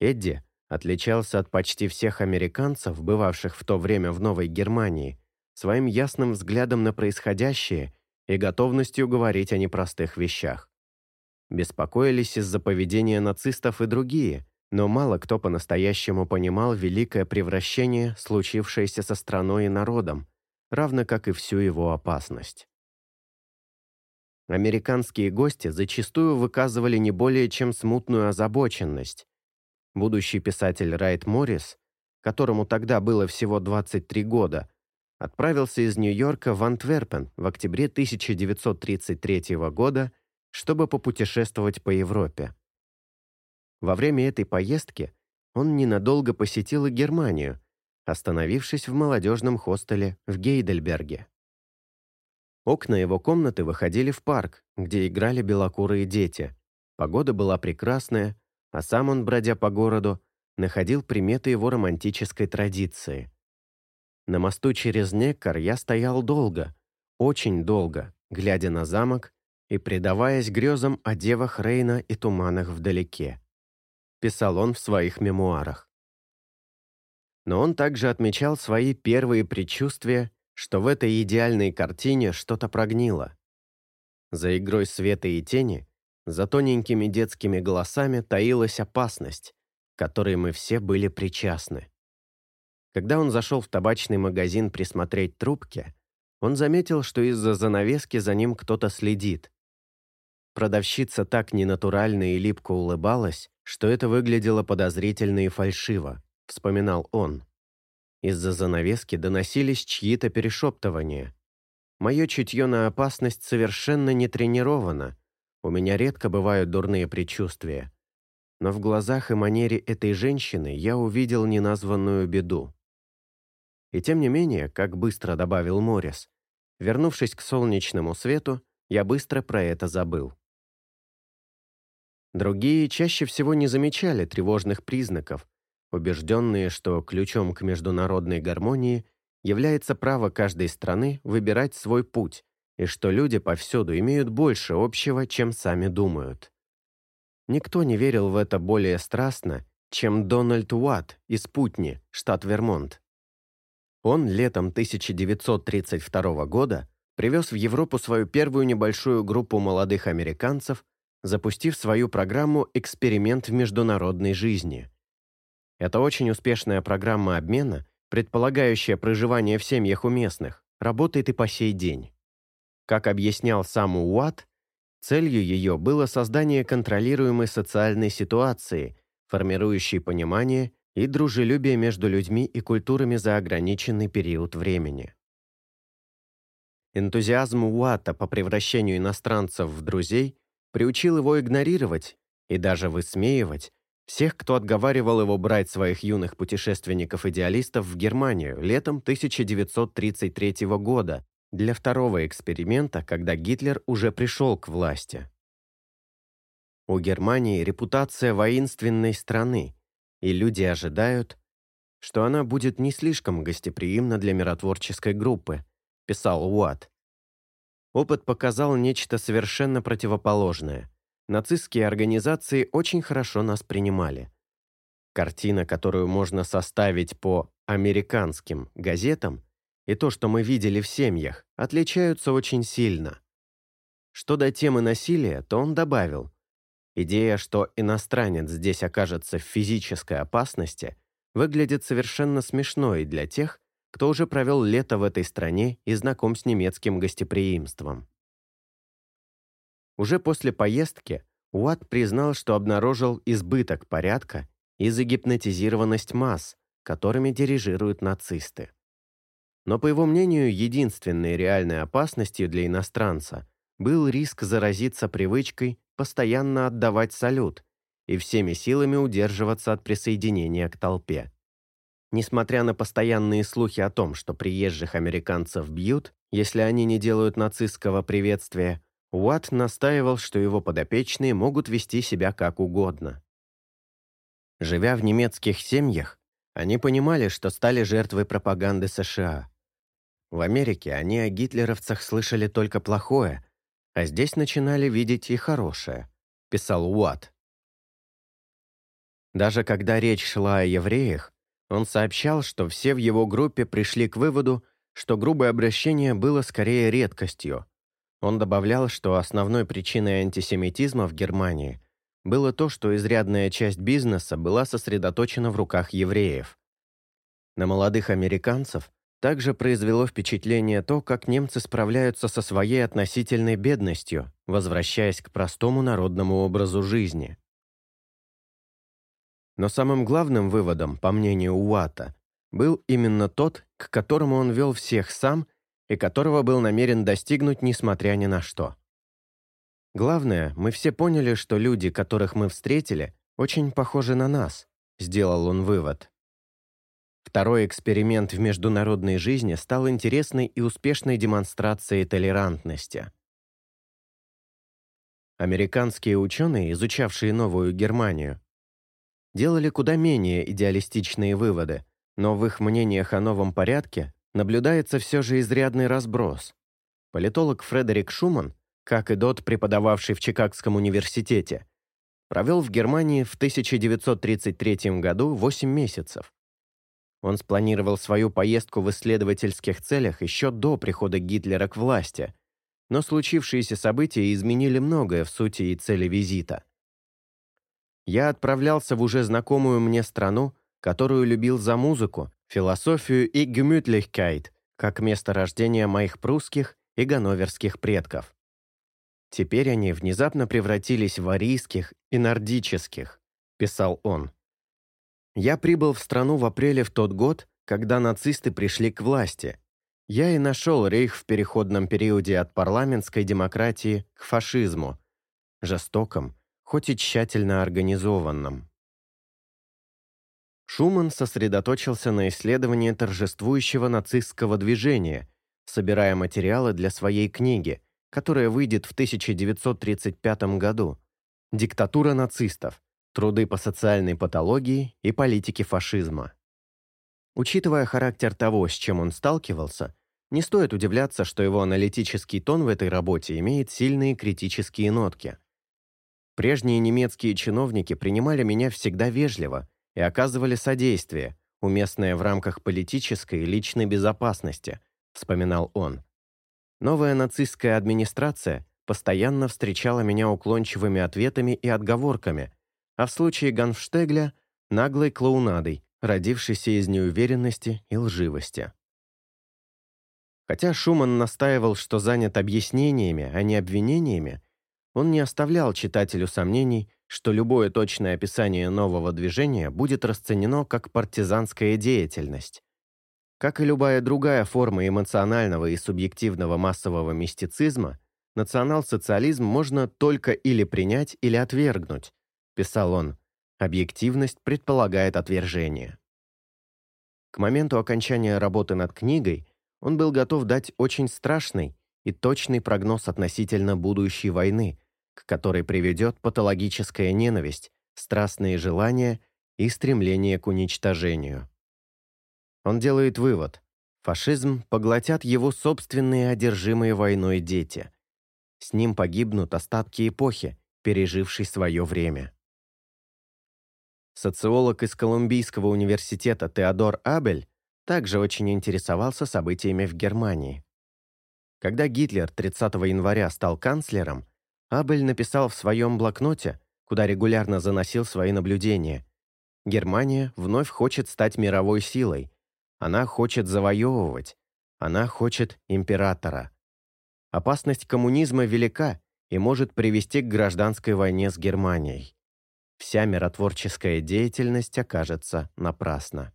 Эдди отличался от почти всех американцев, бывавших в то время в Новой Германии, своим ясным взглядом на происходящее и готовностью говорить о непростых вещах. Беспокоились из-за поведения нацистов и другие, но мало кто по-настоящему понимал великое превращение, случившееся со страной и народом, равно как и всю его опасность. Американские гости зачастую выказывали не более чем смутную озабоченность. Будущий писатель Райт Моррис, которому тогда было всего 23 года, отправился из Нью-Йорка в Антверпен в октябре 1933 года, чтобы попутешествовать по Европе. Во время этой поездки он ненадолго посетил и Германию, остановившись в молодежном хостеле в Гейдельберге. Окна его комнаты выходили в парк, где играли белокурые дети. Погода была прекрасная, а сам он, бродя по городу, находил приметы его романтической традиции. На мосту через Неккар я стоял долго, очень долго, глядя на замок и предаваясь грезам о девах Рейна и туманах вдалеке писал он в своих мемуарах. Но он также отмечал свои первые предчувствия, что в этой идеальной картине что-то прогнило. За игрой света и тени, за тоненькими детскими голосами таилась опасность, которой мы все были причастны. Когда он зашел в табачный магазин присмотреть трубки, он заметил, что из-за занавески за ним кто-то следит. Продавщица так ненатурально и липко улыбалась, что это выглядело подозрительно и фальшиво, вспоминал он. Из-за занавески доносились чьи-то перешептывания. Мое чутье на опасность совершенно не тренировано. У меня редко бывают дурные предчувствия. Но в глазах и манере этой женщины я увидел неназванную беду. И тем не менее, как быстро добавил Моррис, вернувшись к солнечному свету, я быстро про это забыл. Другие чаще всего не замечали тревожных признаков, убежденные, что ключом к международной гармонии является право каждой страны выбирать свой путь, и что люди повсюду имеют больше общего, чем сами думают. Никто не верил в это более страстно, чем Дональд Уатт из Путни, штат Вермонт. Он летом 1932 года привез в Европу свою первую небольшую группу молодых американцев, запустив свою программу «Эксперимент в международной жизни». Это очень успешная программа обмена, предполагающая проживание в семьях у местных, работает и по сей день. Как объяснял сам Уатт, целью ее было создание контролируемой социальной ситуации, формирующей понимание и дружелюбие между людьми и культурами за ограниченный период времени. Энтузиазм Уатта по превращению иностранцев в друзей приучил его игнорировать и даже высмеивать всех, кто отговаривал его брать своих юных путешественников-идеалистов в Германию летом 1933 года для второго эксперимента, когда Гитлер уже пришел к власти. У Германии репутация воинственной страны, и люди ожидают, что она будет не слишком гостеприимна для миротворческой группы, писал Уатт. Опыт показал нечто совершенно противоположное. Нацистские организации очень хорошо нас принимали. Картина, которую можно составить по американским газетам, и то, что мы видели в семьях, отличаются очень сильно. Что до темы насилия, то он добавил, идея, что иностранец здесь окажется в физической опасности, выглядит совершенно смешной для тех, кто уже провел лето в этой стране и знаком с немецким гостеприимством. Уже после поездки Уатт признал, что обнаружил избыток порядка и загипнотизированность масс, которыми дирижируют нацисты. Но, по его мнению, единственной реальной опасностью для иностранца был риск заразиться привычкой постоянно отдавать салют и всеми силами удерживаться от присоединения к толпе. Несмотря на постоянные слухи о том, что приезжих американцев бьют, если они не делают нацистского приветствия, Уатт настаивал, что его подопечные могут вести себя как угодно. Живя в немецких семьях, они понимали, что стали жертвой пропаганды США. В Америке они о гитлеровцах слышали только плохое, а здесь начинали видеть и хорошее, писал Уатт. Даже когда речь шла о евреях, он сообщал, что все в его группе пришли к выводу, что грубое обращение было скорее редкостью. Он добавлял, что основной причиной антисемитизма в Германии было то, что изрядная часть бизнеса была сосредоточена в руках евреев. На молодых американцев также произвело впечатление то, как немцы справляются со своей относительной бедностью, возвращаясь к простому народному образу жизни. Но самым главным выводом, по мнению Уатта, был именно тот, к которому он вел всех сам и которого был намерен достигнуть несмотря ни на что. Главное, мы все поняли, что люди, которых мы встретили, очень похожи на нас, сделал он вывод. Второй эксперимент в международной жизни стал интересной и успешной демонстрацией толерантности. Американские ученые, изучавшие Новую Германию, делали куда менее идеалистичные выводы, но в их мнениях о новом порядке наблюдается все же изрядный разброс. Политолог Фредерик Шуман, как и Дот, преподававший в Чикагском университете, провел в Германии в 1933 году 8 месяцев. Он спланировал свою поездку в исследовательских целях еще до прихода Гитлера к власти, но случившиеся события изменили многое в сути и цели визита я отправлялся в уже знакомую мне страну, которую любил за музыку, философию и гемютлихкайт, как место рождения моих прусских и ганноверских предков. Теперь они внезапно превратились в арийских и нордических, писал он. Я прибыл в страну в апреле в тот год, когда нацисты пришли к власти. Я и нашел рейх в переходном периоде от парламентской демократии к фашизму, жестоком, хоть и тщательно организованном. Шуман сосредоточился на исследовании торжествующего нацистского движения, собирая материалы для своей книги, которая выйдет в 1935 году. «Диктатура нацистов. Труды по социальной патологии и политике фашизма». Учитывая характер того, с чем он сталкивался, не стоит удивляться, что его аналитический тон в этой работе имеет сильные критические нотки. Прежние немецкие чиновники принимали меня всегда вежливо и оказывали содействие, уместное в рамках политической и личной безопасности, вспоминал он. Новая нацистская администрация постоянно встречала меня уклончивыми ответами и отговорками, а в случае Ганфштегля – наглой клоунадой, родившейся из неуверенности и лживости. Хотя Шуман настаивал, что занят объяснениями, а не обвинениями, он не оставлял читателю сомнений, что любое точное описание нового движения будет расценено как партизанская деятельность. Как и любая другая форма эмоционального и субъективного массового мистицизма, национал-социализм можно только или принять, или отвергнуть, писал он. Объективность предполагает отвержение. К моменту окончания работы над книгой он был готов дать очень страшный и точный прогноз относительно будущей войны, к которой приведет патологическая ненависть, страстные желания и стремление к уничтожению. Он делает вывод. Фашизм поглотят его собственные одержимые войной дети. С ним погибнут остатки эпохи, пережившей свое время. Социолог из Колумбийского университета Теодор Абель также очень интересовался событиями в Германии. Когда Гитлер 30 января стал канцлером, Абель написал в своем блокноте, куда регулярно заносил свои наблюдения. Германия вновь хочет стать мировой силой. Она хочет завоевывать. Она хочет императора. Опасность коммунизма велика и может привести к гражданской войне с Германией. Вся миротворческая деятельность окажется напрасна.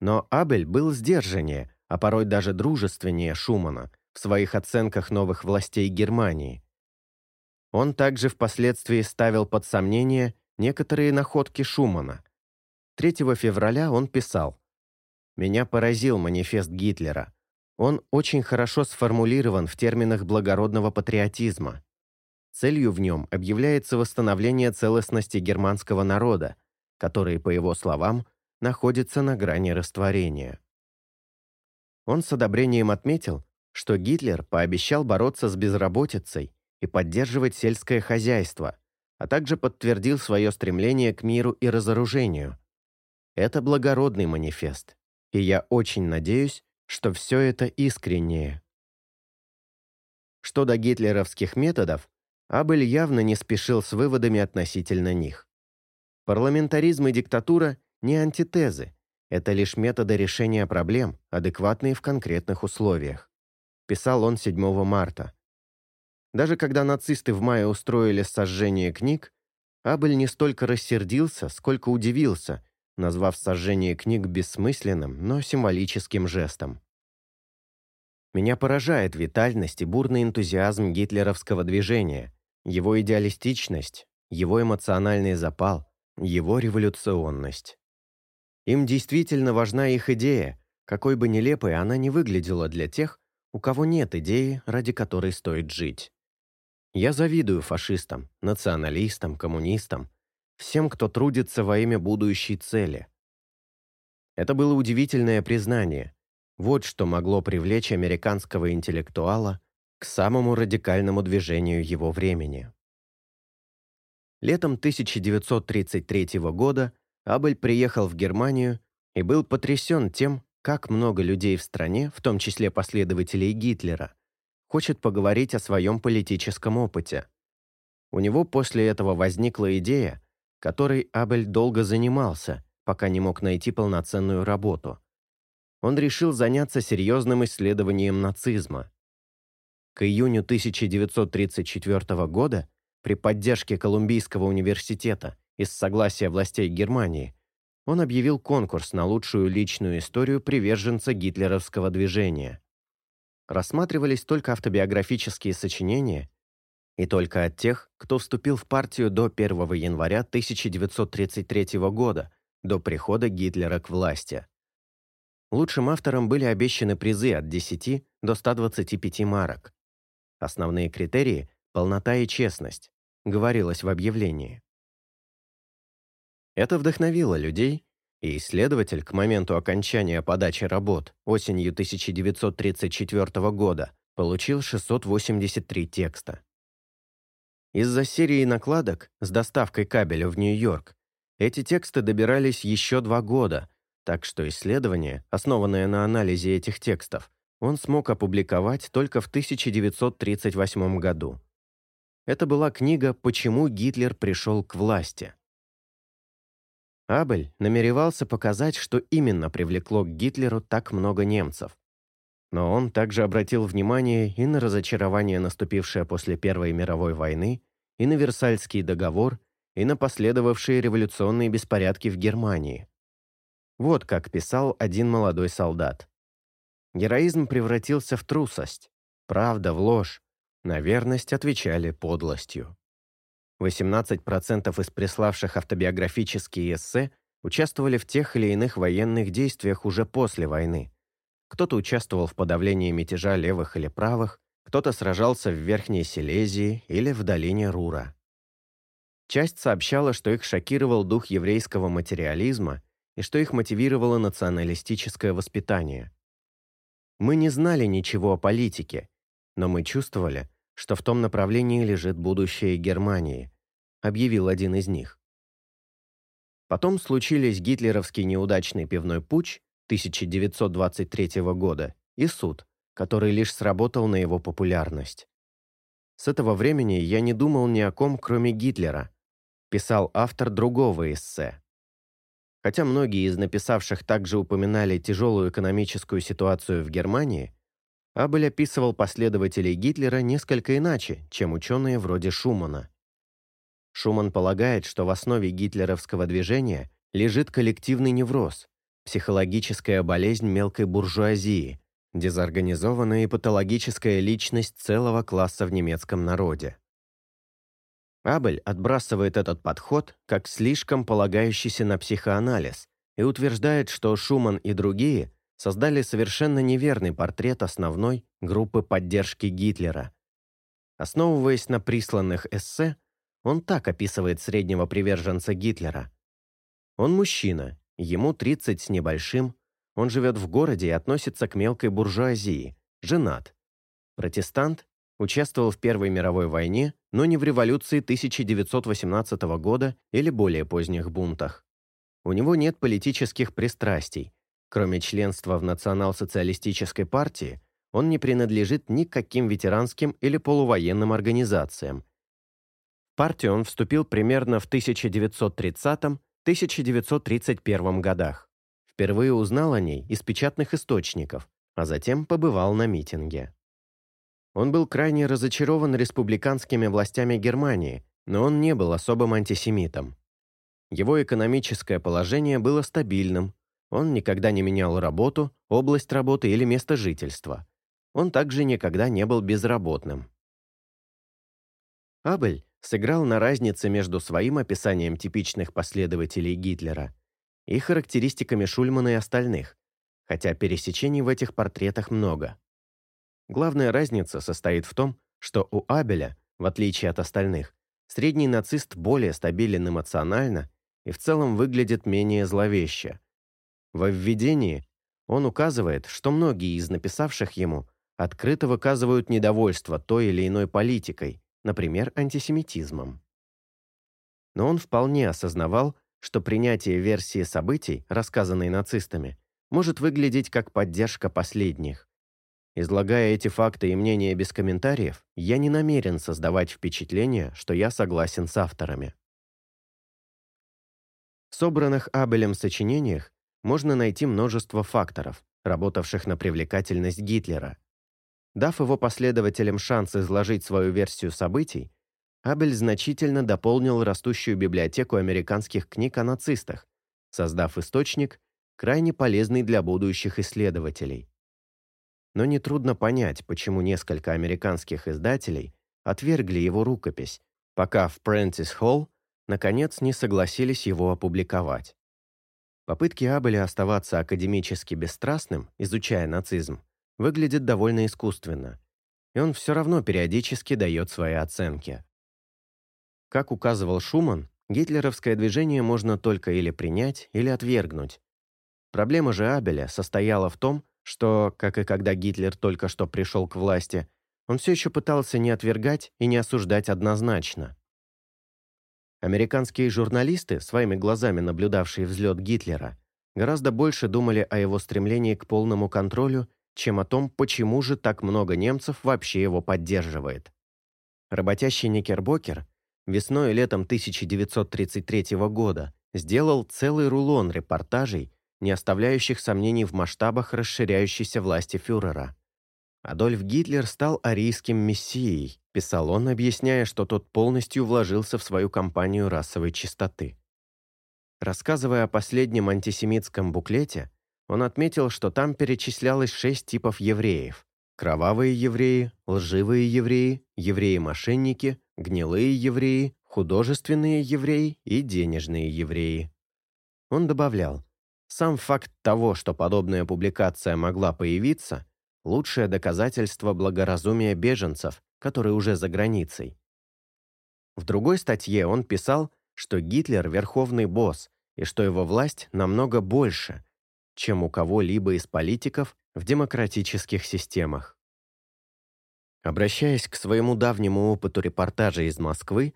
Но Абель был сдержаннее, а порой даже дружественнее Шумана в своих оценках новых властей Германии. Он также впоследствии ставил под сомнение некоторые находки Шумана. 3 февраля он писал «Меня поразил манифест Гитлера. Он очень хорошо сформулирован в терминах благородного патриотизма. Целью в нем объявляется восстановление целостности германского народа, который, по его словам, находится на грани растворения. Он с одобрением отметил, что Гитлер пообещал бороться с безработицей и поддерживать сельское хозяйство, а также подтвердил свое стремление к миру и разоружению. Это благородный манифест, и я очень надеюсь, что все это искреннее. Что до гитлеровских методов, Абель явно не спешил с выводами относительно них. Парламентаризм и диктатура не антитезы, это лишь методы решения проблем, адекватные в конкретных условиях. Писал он 7 марта. Даже когда нацисты в мае устроили сожжение книг, Абель не столько рассердился, сколько удивился, назвав сожжение книг бессмысленным, но символическим жестом. Меня поражает витальность и бурный энтузиазм гитлеровского движения, его идеалистичность, его эмоциональный запал, его революционность. Им действительно важна их идея, какой бы нелепой она ни выглядела для тех, у кого нет идеи, ради которой стоит жить. Я завидую фашистам, националистам, коммунистам, всем, кто трудится во имя будущей цели. Это было удивительное признание. Вот что могло привлечь американского интеллектуала к самому радикальному движению его времени. Летом 1933 года Абель приехал в Германию и был потрясен тем, как много людей в стране, в том числе последователей Гитлера, хочет поговорить о своем политическом опыте. У него после этого возникла идея, которой Абель долго занимался, пока не мог найти полноценную работу. Он решил заняться серьезным исследованием нацизма. К июню 1934 года при поддержке Колумбийского университета и с согласия властей Германии он объявил конкурс на лучшую личную историю приверженца гитлеровского движения. Рассматривались только автобиографические сочинения и только от тех, кто вступил в партию до 1 января 1933 года, до прихода Гитлера к власти. Лучшим авторам были обещаны призы от 10 до 125 марок. Основные критерии – полнота и честность, говорилось в объявлении. Это вдохновило людей, и исследователь к моменту окончания подачи работ осенью 1934 года получил 683 текста. Из-за серии накладок с доставкой кабеля в Нью-Йорк эти тексты добирались еще два года, так что исследование, основанное на анализе этих текстов, он смог опубликовать только в 1938 году. Это была книга «Почему Гитлер пришел к власти». Абель намеревался показать, что именно привлекло к Гитлеру так много немцев. Но он также обратил внимание и на разочарование, наступившее после Первой мировой войны, и на Версальский договор, и на последовавшие революционные беспорядки в Германии. Вот как писал один молодой солдат. Героизм превратился в трусость, правда в ложь, на верность отвечали подлостью. 18% из приславших автобиографические эссе участвовали в тех или иных военных действиях уже после войны. Кто-то участвовал в подавлении мятежа левых или правых, кто-то сражался в Верхней Силезии или в долине Рура. Часть сообщала, что их шокировал дух еврейского материализма и что их мотивировало националистическое воспитание. Мы не знали ничего о политике, но мы чувствовали, что в том направлении лежит будущее Германии, объявил один из них. Потом случились гитлеровский неудачный пивной путч 1923 года и суд, который лишь сработал на его популярность. С этого времени я не думал ни о ком, кроме Гитлера, писал автор другого эссе. Хотя многие из написавших также упоминали тяжелую экономическую ситуацию в Германии, Абель описывал последователей Гитлера несколько иначе, чем ученые вроде Шумана. Шуман полагает, что в основе гитлеровского движения лежит коллективный невроз, психологическая болезнь мелкой буржуазии, дезорганизованная и патологическая личность целого класса в немецком народе. Абель отбрасывает этот подход как слишком полагающийся на психоанализ и утверждает, что Шуман и другие создали совершенно неверный портрет основной группы поддержки Гитлера. Основываясь на присланных эссе, он так описывает среднего приверженца Гитлера. Он мужчина, ему 30 с небольшим, он живет в городе и относится к мелкой буржуазии, женат. Протестант, участвовал в Первой мировой войне, но не в революции 1918 года или более поздних бунтах. У него нет политических пристрастий, Кроме членства в национал-социалистической партии, он не принадлежит ни к каким ветеранским или полувоенным организациям. В партию он вступил примерно в 1930-1931 годах. Впервые узнал о ней из печатных источников, а затем побывал на митинге. Он был крайне разочарован республиканскими властями Германии, но он не был особым антисемитом. Его экономическое положение было стабильным, он никогда не менял работу, область работы или место жительства. Он также никогда не был безработным. Абель сыграл на разнице между своим описанием типичных последователей Гитлера и характеристиками Шульмана и остальных, хотя пересечений в этих портретах много. Главная разница состоит в том, что у Абеля, в отличие от остальных, средний нацист более стабилен эмоционально и в целом выглядит менее зловеще – во введении он указывает, что многие из написавших ему открыто выказывают недовольство той или иной политикой, например, антисемитизмом. Но он вполне осознавал, что принятие версии событий, рассказанной нацистами, может выглядеть как поддержка последних. Излагая эти факты и мнения без комментариев, я не намерен создавать впечатление, что я согласен с авторами. В собранных Абелем сочинениях можно найти множество факторов, работавших на привлекательность Гитлера. Дав его последователям шанс изложить свою версию событий, Абель значительно дополнил растущую библиотеку американских книг о нацистах, создав источник, крайне полезный для будущих исследователей. Но нетрудно понять, почему несколько американских издателей отвергли его рукопись, пока в Hall наконец не согласились его опубликовать. Попытки Абеля оставаться академически бесстрастным, изучая нацизм, выглядят довольно искусственно. и он все равно периодически дает свои оценки. Как указывал Шуман, гитлеровское движение можно только или принять, или отвергнуть. Проблема же Абеля состояла в том, что, как и когда Гитлер только что пришел к власти, он все еще пытался не отвергать и не осуждать однозначно. Американские журналисты, своими глазами наблюдавшие взлет Гитлера, гораздо больше думали о его стремлении к полному контролю, чем о том, почему же так много немцев вообще его поддерживает. Работящий Никербокер весной и летом 1933 года сделал целый рулон репортажей, не оставляющих сомнений в масштабах расширяющейся власти фюрера. Адольф Гитлер стал арийским мессией, писал он, объясняя, что тот полностью вложился в свою кампанию расовой чистоты. Рассказывая о последнем антисемитском буклете, он отметил, что там перечислялось шесть типов евреев. Кровавые евреи, лживые евреи, евреи-мошенники, гнилые евреи, художественные евреи и денежные евреи. Он добавлял, сам факт того, что подобная публикация могла появиться, лучшее доказательство благоразумия беженцев, которые уже за границей. В другой статье он писал, что Гитлер – верховный босс и что его власть намного больше, чем у кого-либо из политиков в демократических системах. Обращаясь к своему давнему опыту репортажа из Москвы,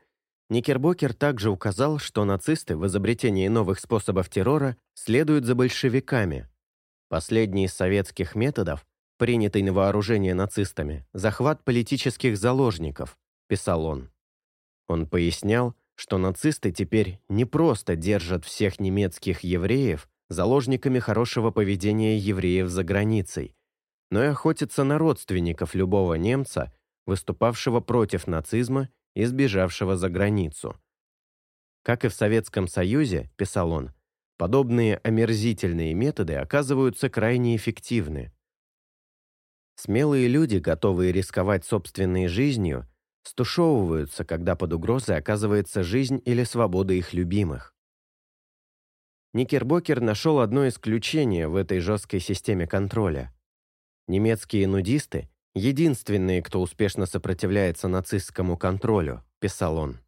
Никербокер также указал, что нацисты в изобретении новых способов террора следуют за большевиками. Последний из советских методов, принятый на вооружение нацистами, захват политических заложников, писал он. Он пояснял, что нацисты теперь не просто держат всех немецких евреев заложниками хорошего поведения евреев за границей, но и охотятся на родственников любого немца, выступавшего против нацизма и сбежавшего за границу. Как и в Советском Союзе, писал он, подобные омерзительные методы оказываются крайне эффективны. Смелые люди, готовые рисковать собственной жизнью, стушевываются, когда под угрозой оказывается жизнь или свобода их любимых. Никербокер нашел одно исключение в этой жесткой системе контроля. Немецкие нудисты – единственные, кто успешно сопротивляется нацистскому контролю, писал он.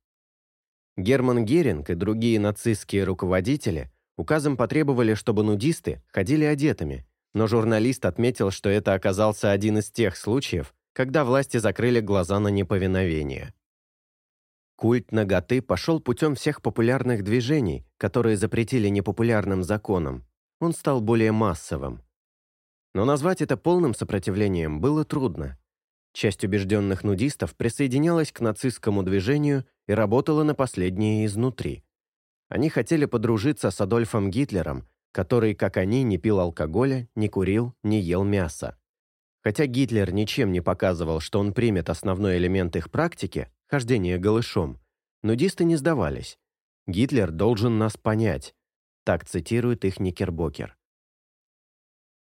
Герман Геринг и другие нацистские руководители указом потребовали, чтобы нудисты ходили одетыми, но журналист отметил, что это оказался один из тех случаев, когда власти закрыли глаза на неповиновение. Культ наготы пошел путем всех популярных движений, которые запретили непопулярным законам. Он стал более массовым. Но назвать это полным сопротивлением было трудно. Часть убежденных нудистов присоединялась к нацистскому движению и работала на последнее изнутри. Они хотели подружиться с Адольфом Гитлером, который, как они, не пил алкоголя, не курил, не ел мяса. Хотя Гитлер ничем не показывал, что он примет основной элемент их практики – хождение голышом, нудисты не сдавались. «Гитлер должен нас понять», – так цитирует их Никербокер.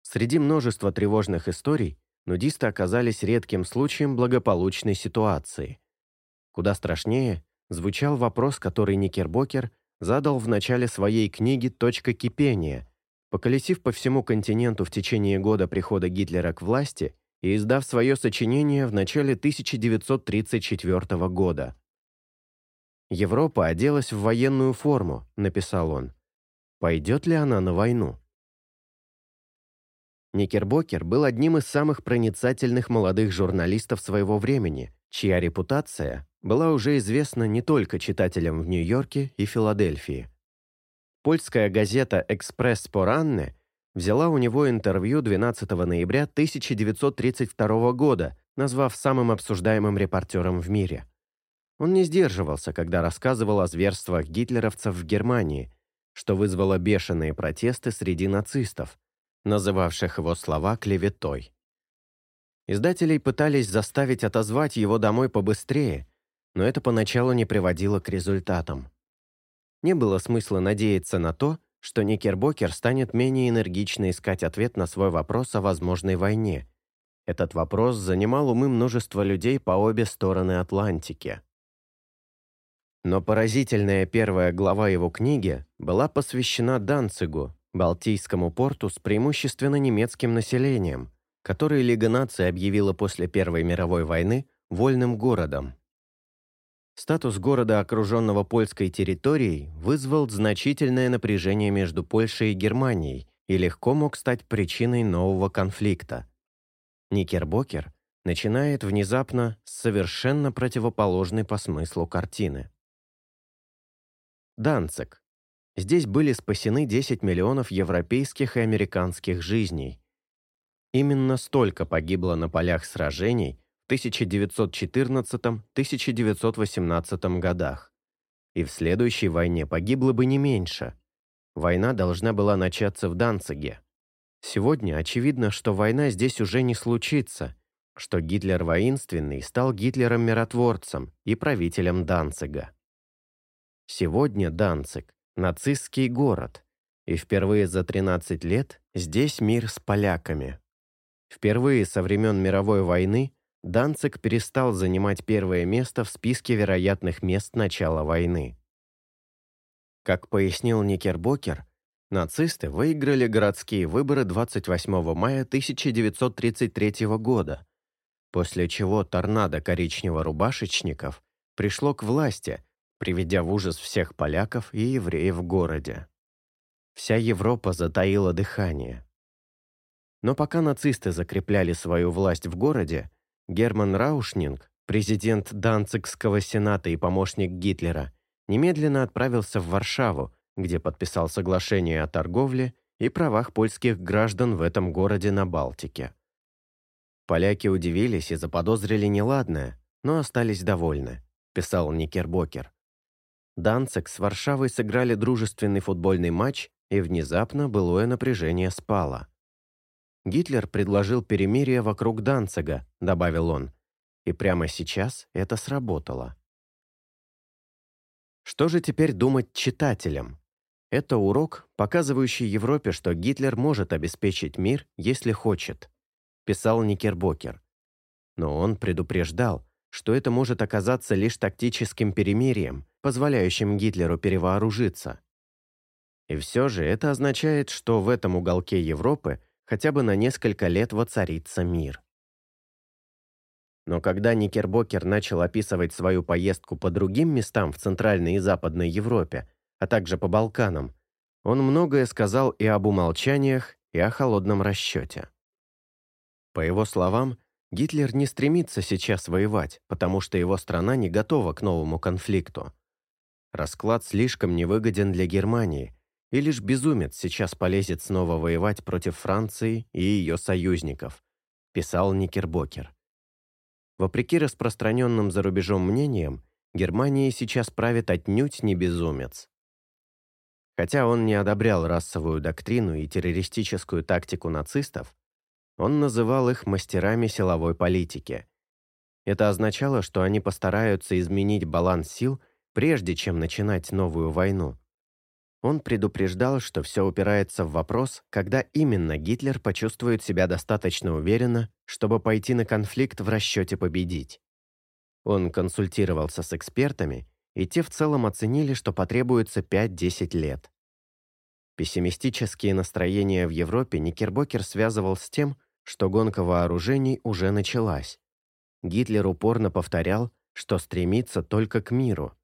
Среди множества тревожных историй нудисты оказались редким случаем благополучной ситуации. Куда страшнее звучал вопрос, который Никербокер задал в начале своей книги «Точка кипения», Поколесив по всему континенту в течение года прихода Гитлера к власти и издав свое сочинение в начале 1934 года. «Европа оделась в военную форму», — написал он. «Пойдет ли она на войну?» Никербокер был одним из самых проницательных молодых журналистов своего времени, чья репутация была уже известна не только читателям в Нью-Йорке и Филадельфии. Польская газета «Экспресс Поранне» взяла у него интервью 12 ноября 1932 года, назвав самым обсуждаемым репортером в мире. Он не сдерживался, когда рассказывал о зверствах гитлеровцев в Германии, что вызвало бешеные протесты среди нацистов, называвших его слова клеветой. Издателей пытались заставить отозвать его домой побыстрее, но это поначалу не приводило к результатам. Не было смысла надеяться на то, что Никербокер станет менее энергично искать ответ на свой вопрос о возможной войне. Этот вопрос занимал умы множества людей по обе стороны Атлантики. Но поразительная первая глава его книги была посвящена Данцигу, Балтийскому порту с преимущественно немецким населением, который Лига наций объявила после Первой мировой войны вольным городом. Статус города, окруженного польской территорией, вызвал значительное напряжение между Польшей и Германией и легко мог стать причиной нового конфликта. Никербокер начинает внезапно с совершенно противоположной по смыслу картины. Данцик. Здесь были спасены 10 миллионов европейских и американских жизней. Именно столько погибло на полях сражений в 1914-1918 годах. И в следующей войне погибло бы не меньше. Война должна была начаться в Данциге. Сегодня очевидно, что война здесь уже не случится, что Гитлер воинственный стал Гитлером-миротворцем и правителем Данцига. Сегодня Данциг – нацистский город, и впервые за 13 лет здесь мир с поляками. Впервые со времен мировой войны Данциг перестал занимать первое место в списке вероятных мест начала войны. Как пояснил Никербокер, нацисты выиграли городские выборы 28 мая 1933 года, после чего торнадо коричнево-рубашечников пришло к власти, приведя в ужас всех поляков и евреев в городе. Вся Европа затаила дыхание. Но пока нацисты закрепляли свою власть в городе, Герман Раушнинг, президент Данцигского сената и помощник Гитлера, немедленно отправился в Варшаву, где подписал соглашение о торговле и правах польских граждан в этом городе на Балтике. Поляки удивились и заподозрили неладное, но остались довольны, писал Никербокер. Данциг с Варшавой сыграли дружественный футбольный матч, и внезапно былое напряжение спало. Гитлер предложил перемирие вокруг Данцига, добавил он. И прямо сейчас это сработало. Что же теперь думать читателям? Это урок, показывающий Европе, что Гитлер может обеспечить мир, если хочет, писал Никербокер. Но он предупреждал, что это может оказаться лишь тактическим перемирием, позволяющим Гитлеру перевооружиться. И все же это означает, что в этом уголке Европы хотя бы на несколько лет воцарится мир. Но когда Никербокер начал описывать свою поездку по другим местам в Центральной и Западной Европе, а также по Балканам, он многое сказал и об умолчаниях, и о холодном расчете. По его словам, Гитлер не стремится сейчас воевать, потому что его страна не готова к новому конфликту. Расклад слишком невыгоден для Германии, и лишь безумец сейчас полезет снова воевать против Франции и ее союзников, писал Никербокер. Вопреки распространенным за рубежом мнениям, Германией сейчас правит отнюдь не безумец. Хотя он не одобрял расовую доктрину и террористическую тактику нацистов, он называл их мастерами силовой политики. Это означало, что они постараются изменить баланс сил, прежде чем начинать новую войну. Он предупреждал, что все упирается в вопрос, когда именно Гитлер почувствует себя достаточно уверенно, чтобы пойти на конфликт в расчете победить. Он консультировался с экспертами, и те в целом оценили, что потребуется 5-10 лет. Пессимистические настроения в Европе Никербокер связывал с тем, что гонка вооружений уже началась. Гитлер упорно повторял, что стремится только к миру,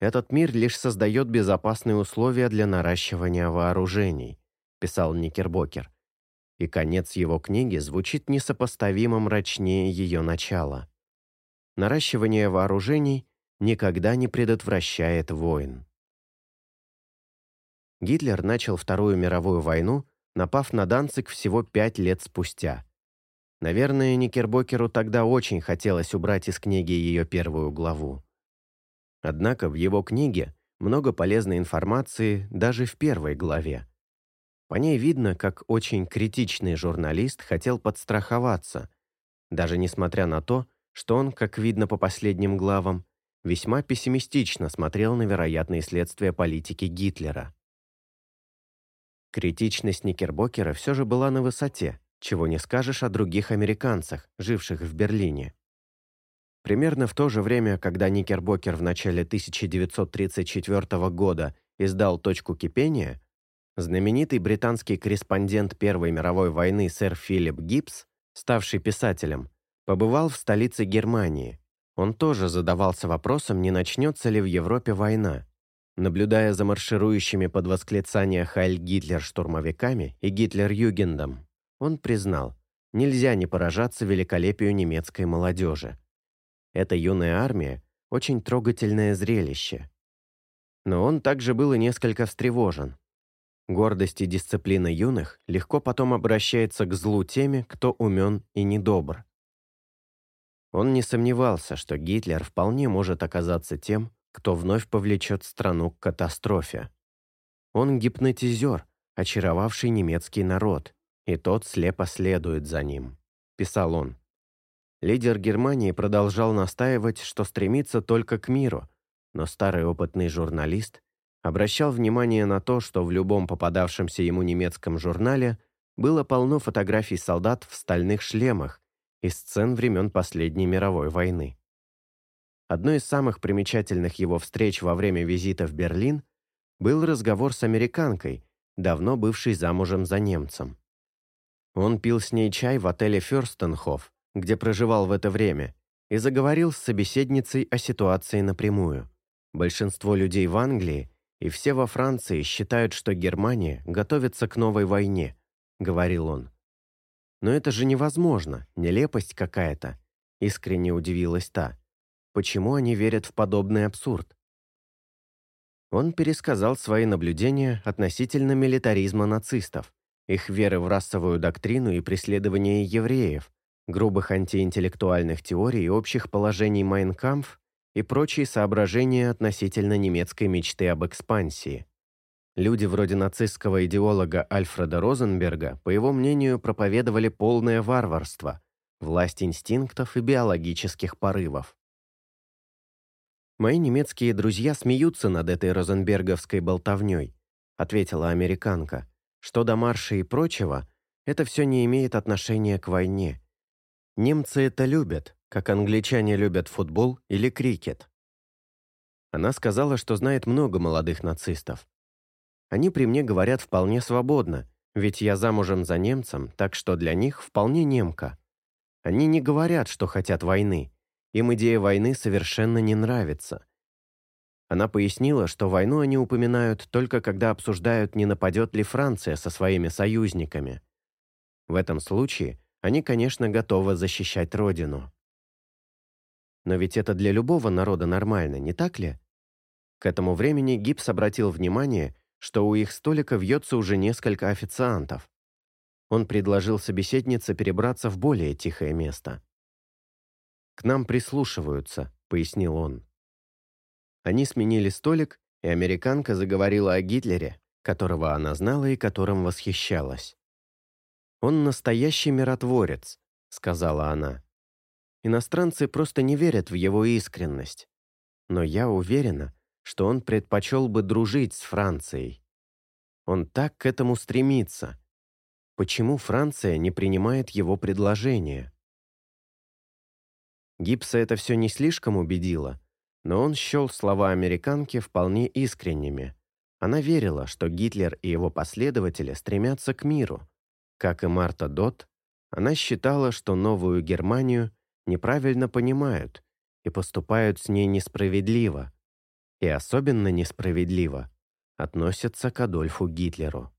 этот мир лишь создает безопасные условия для наращивания вооружений», писал Никербокер. И конец его книги звучит несопоставимо мрачнее ее начала. Наращивание вооружений никогда не предотвращает войн. Гитлер начал Вторую мировую войну, напав на Данцик всего пять лет спустя. Наверное, Никербокеру тогда очень хотелось убрать из книги ее первую главу. Однако в его книге много полезной информации даже в первой главе. По ней видно, как очень критичный журналист хотел подстраховаться, даже несмотря на то, что он, как видно по последним главам, весьма пессимистично смотрел на вероятные следствия политики Гитлера. Критичность Никербокера все же была на высоте, чего не скажешь о других американцах, живших в Берлине. Примерно в то же время, когда Никербокер в начале 1934 года издал «Точку кипения», знаменитый британский корреспондент Первой мировой войны сэр Филипп Гибс ставший писателем, побывал в столице Германии. Он тоже задавался вопросом, не начнется ли в Европе война. Наблюдая за марширующими под восклицание «Хайль Гитлер» штурмовиками и «Гитлер-Югендом», он признал, нельзя не поражаться великолепию немецкой молодежи. Эта юная армия – очень трогательное зрелище. Но он также был и несколько встревожен. Гордость и дисциплина юных легко потом обращается к злу теми, кто умен и недобр. Он не сомневался, что Гитлер вполне может оказаться тем, кто вновь повлечет страну к катастрофе. Он гипнотизер, очаровавший немецкий народ, и тот слепо следует за ним, писал он. Лидер Германии продолжал настаивать, что стремится только к миру, но старый опытный журналист обращал внимание на то, что в любом попадавшемся ему немецком журнале было полно фотографий солдат в стальных шлемах и сцен времен последней мировой войны. Одной из самых примечательных его встреч во время визита в Берлин был разговор с американкой, давно бывшей замужем за немцем. Он пил с ней чай в отеле «Ферстенхоф», где проживал в это время, и заговорил с собеседницей о ситуации напрямую. Большинство людей в Англии и все во Франции считают, что Германия готовится к новой войне, говорил он. Но это же невозможно, нелепость какая-то, искренне удивилась та. Почему они верят в подобный абсурд? Он пересказал свои наблюдения относительно милитаризма нацистов, их веры в расовую доктрину и преследование евреев, грубых антиинтеллектуальных теорий и общих положений Майнкамф и прочие соображения относительно немецкой мечты об экспансии. Люди вроде нацистского идеолога Альфреда Розенберга, по его мнению, проповедовали полное варварство, власть инстинктов и биологических порывов. «Мои немецкие друзья смеются над этой розенберговской болтовней», ответила американка. «Что до марша и прочего, это все не имеет отношения к войне. Немцы это любят, как англичане любят футбол или крикет». Она сказала, что знает много молодых нацистов. Они при мне говорят вполне свободно, ведь я замужем за немцем, так что для них вполне немка. Они не говорят, что хотят войны, им идея войны совершенно не нравится. Она пояснила, что войну они упоминают только когда обсуждают, не нападет ли Франция со своими союзниками. В этом случае они, конечно, готовы защищать родину. Но ведь это для любого народа нормально, не так ли? К этому времени Гибс обратил внимание, что у их столика вьется уже несколько официантов. Он предложил собеседнице перебраться в более тихое место. «К нам прислушиваются», — пояснил он. Они сменили столик, и американка заговорила о Гитлере, которого она знала и которым восхищалась. «Он настоящий миротворец», — сказала она. «Иностранцы просто не верят в его искренность. Но я уверена, что он предпочел бы дружить с Францией. Он так к этому стремится. Почему Франция не принимает его предложение?» Гипса это все не слишком убедило, но он счел слова американки вполне искренними. Она верила, что Гитлер и его последователи стремятся к миру. Как и Марта Дот, она считала, что новую Германию неправильно понимают и поступают с ней несправедливо, и особенно несправедливо относятся к Адольфу Гитлеру.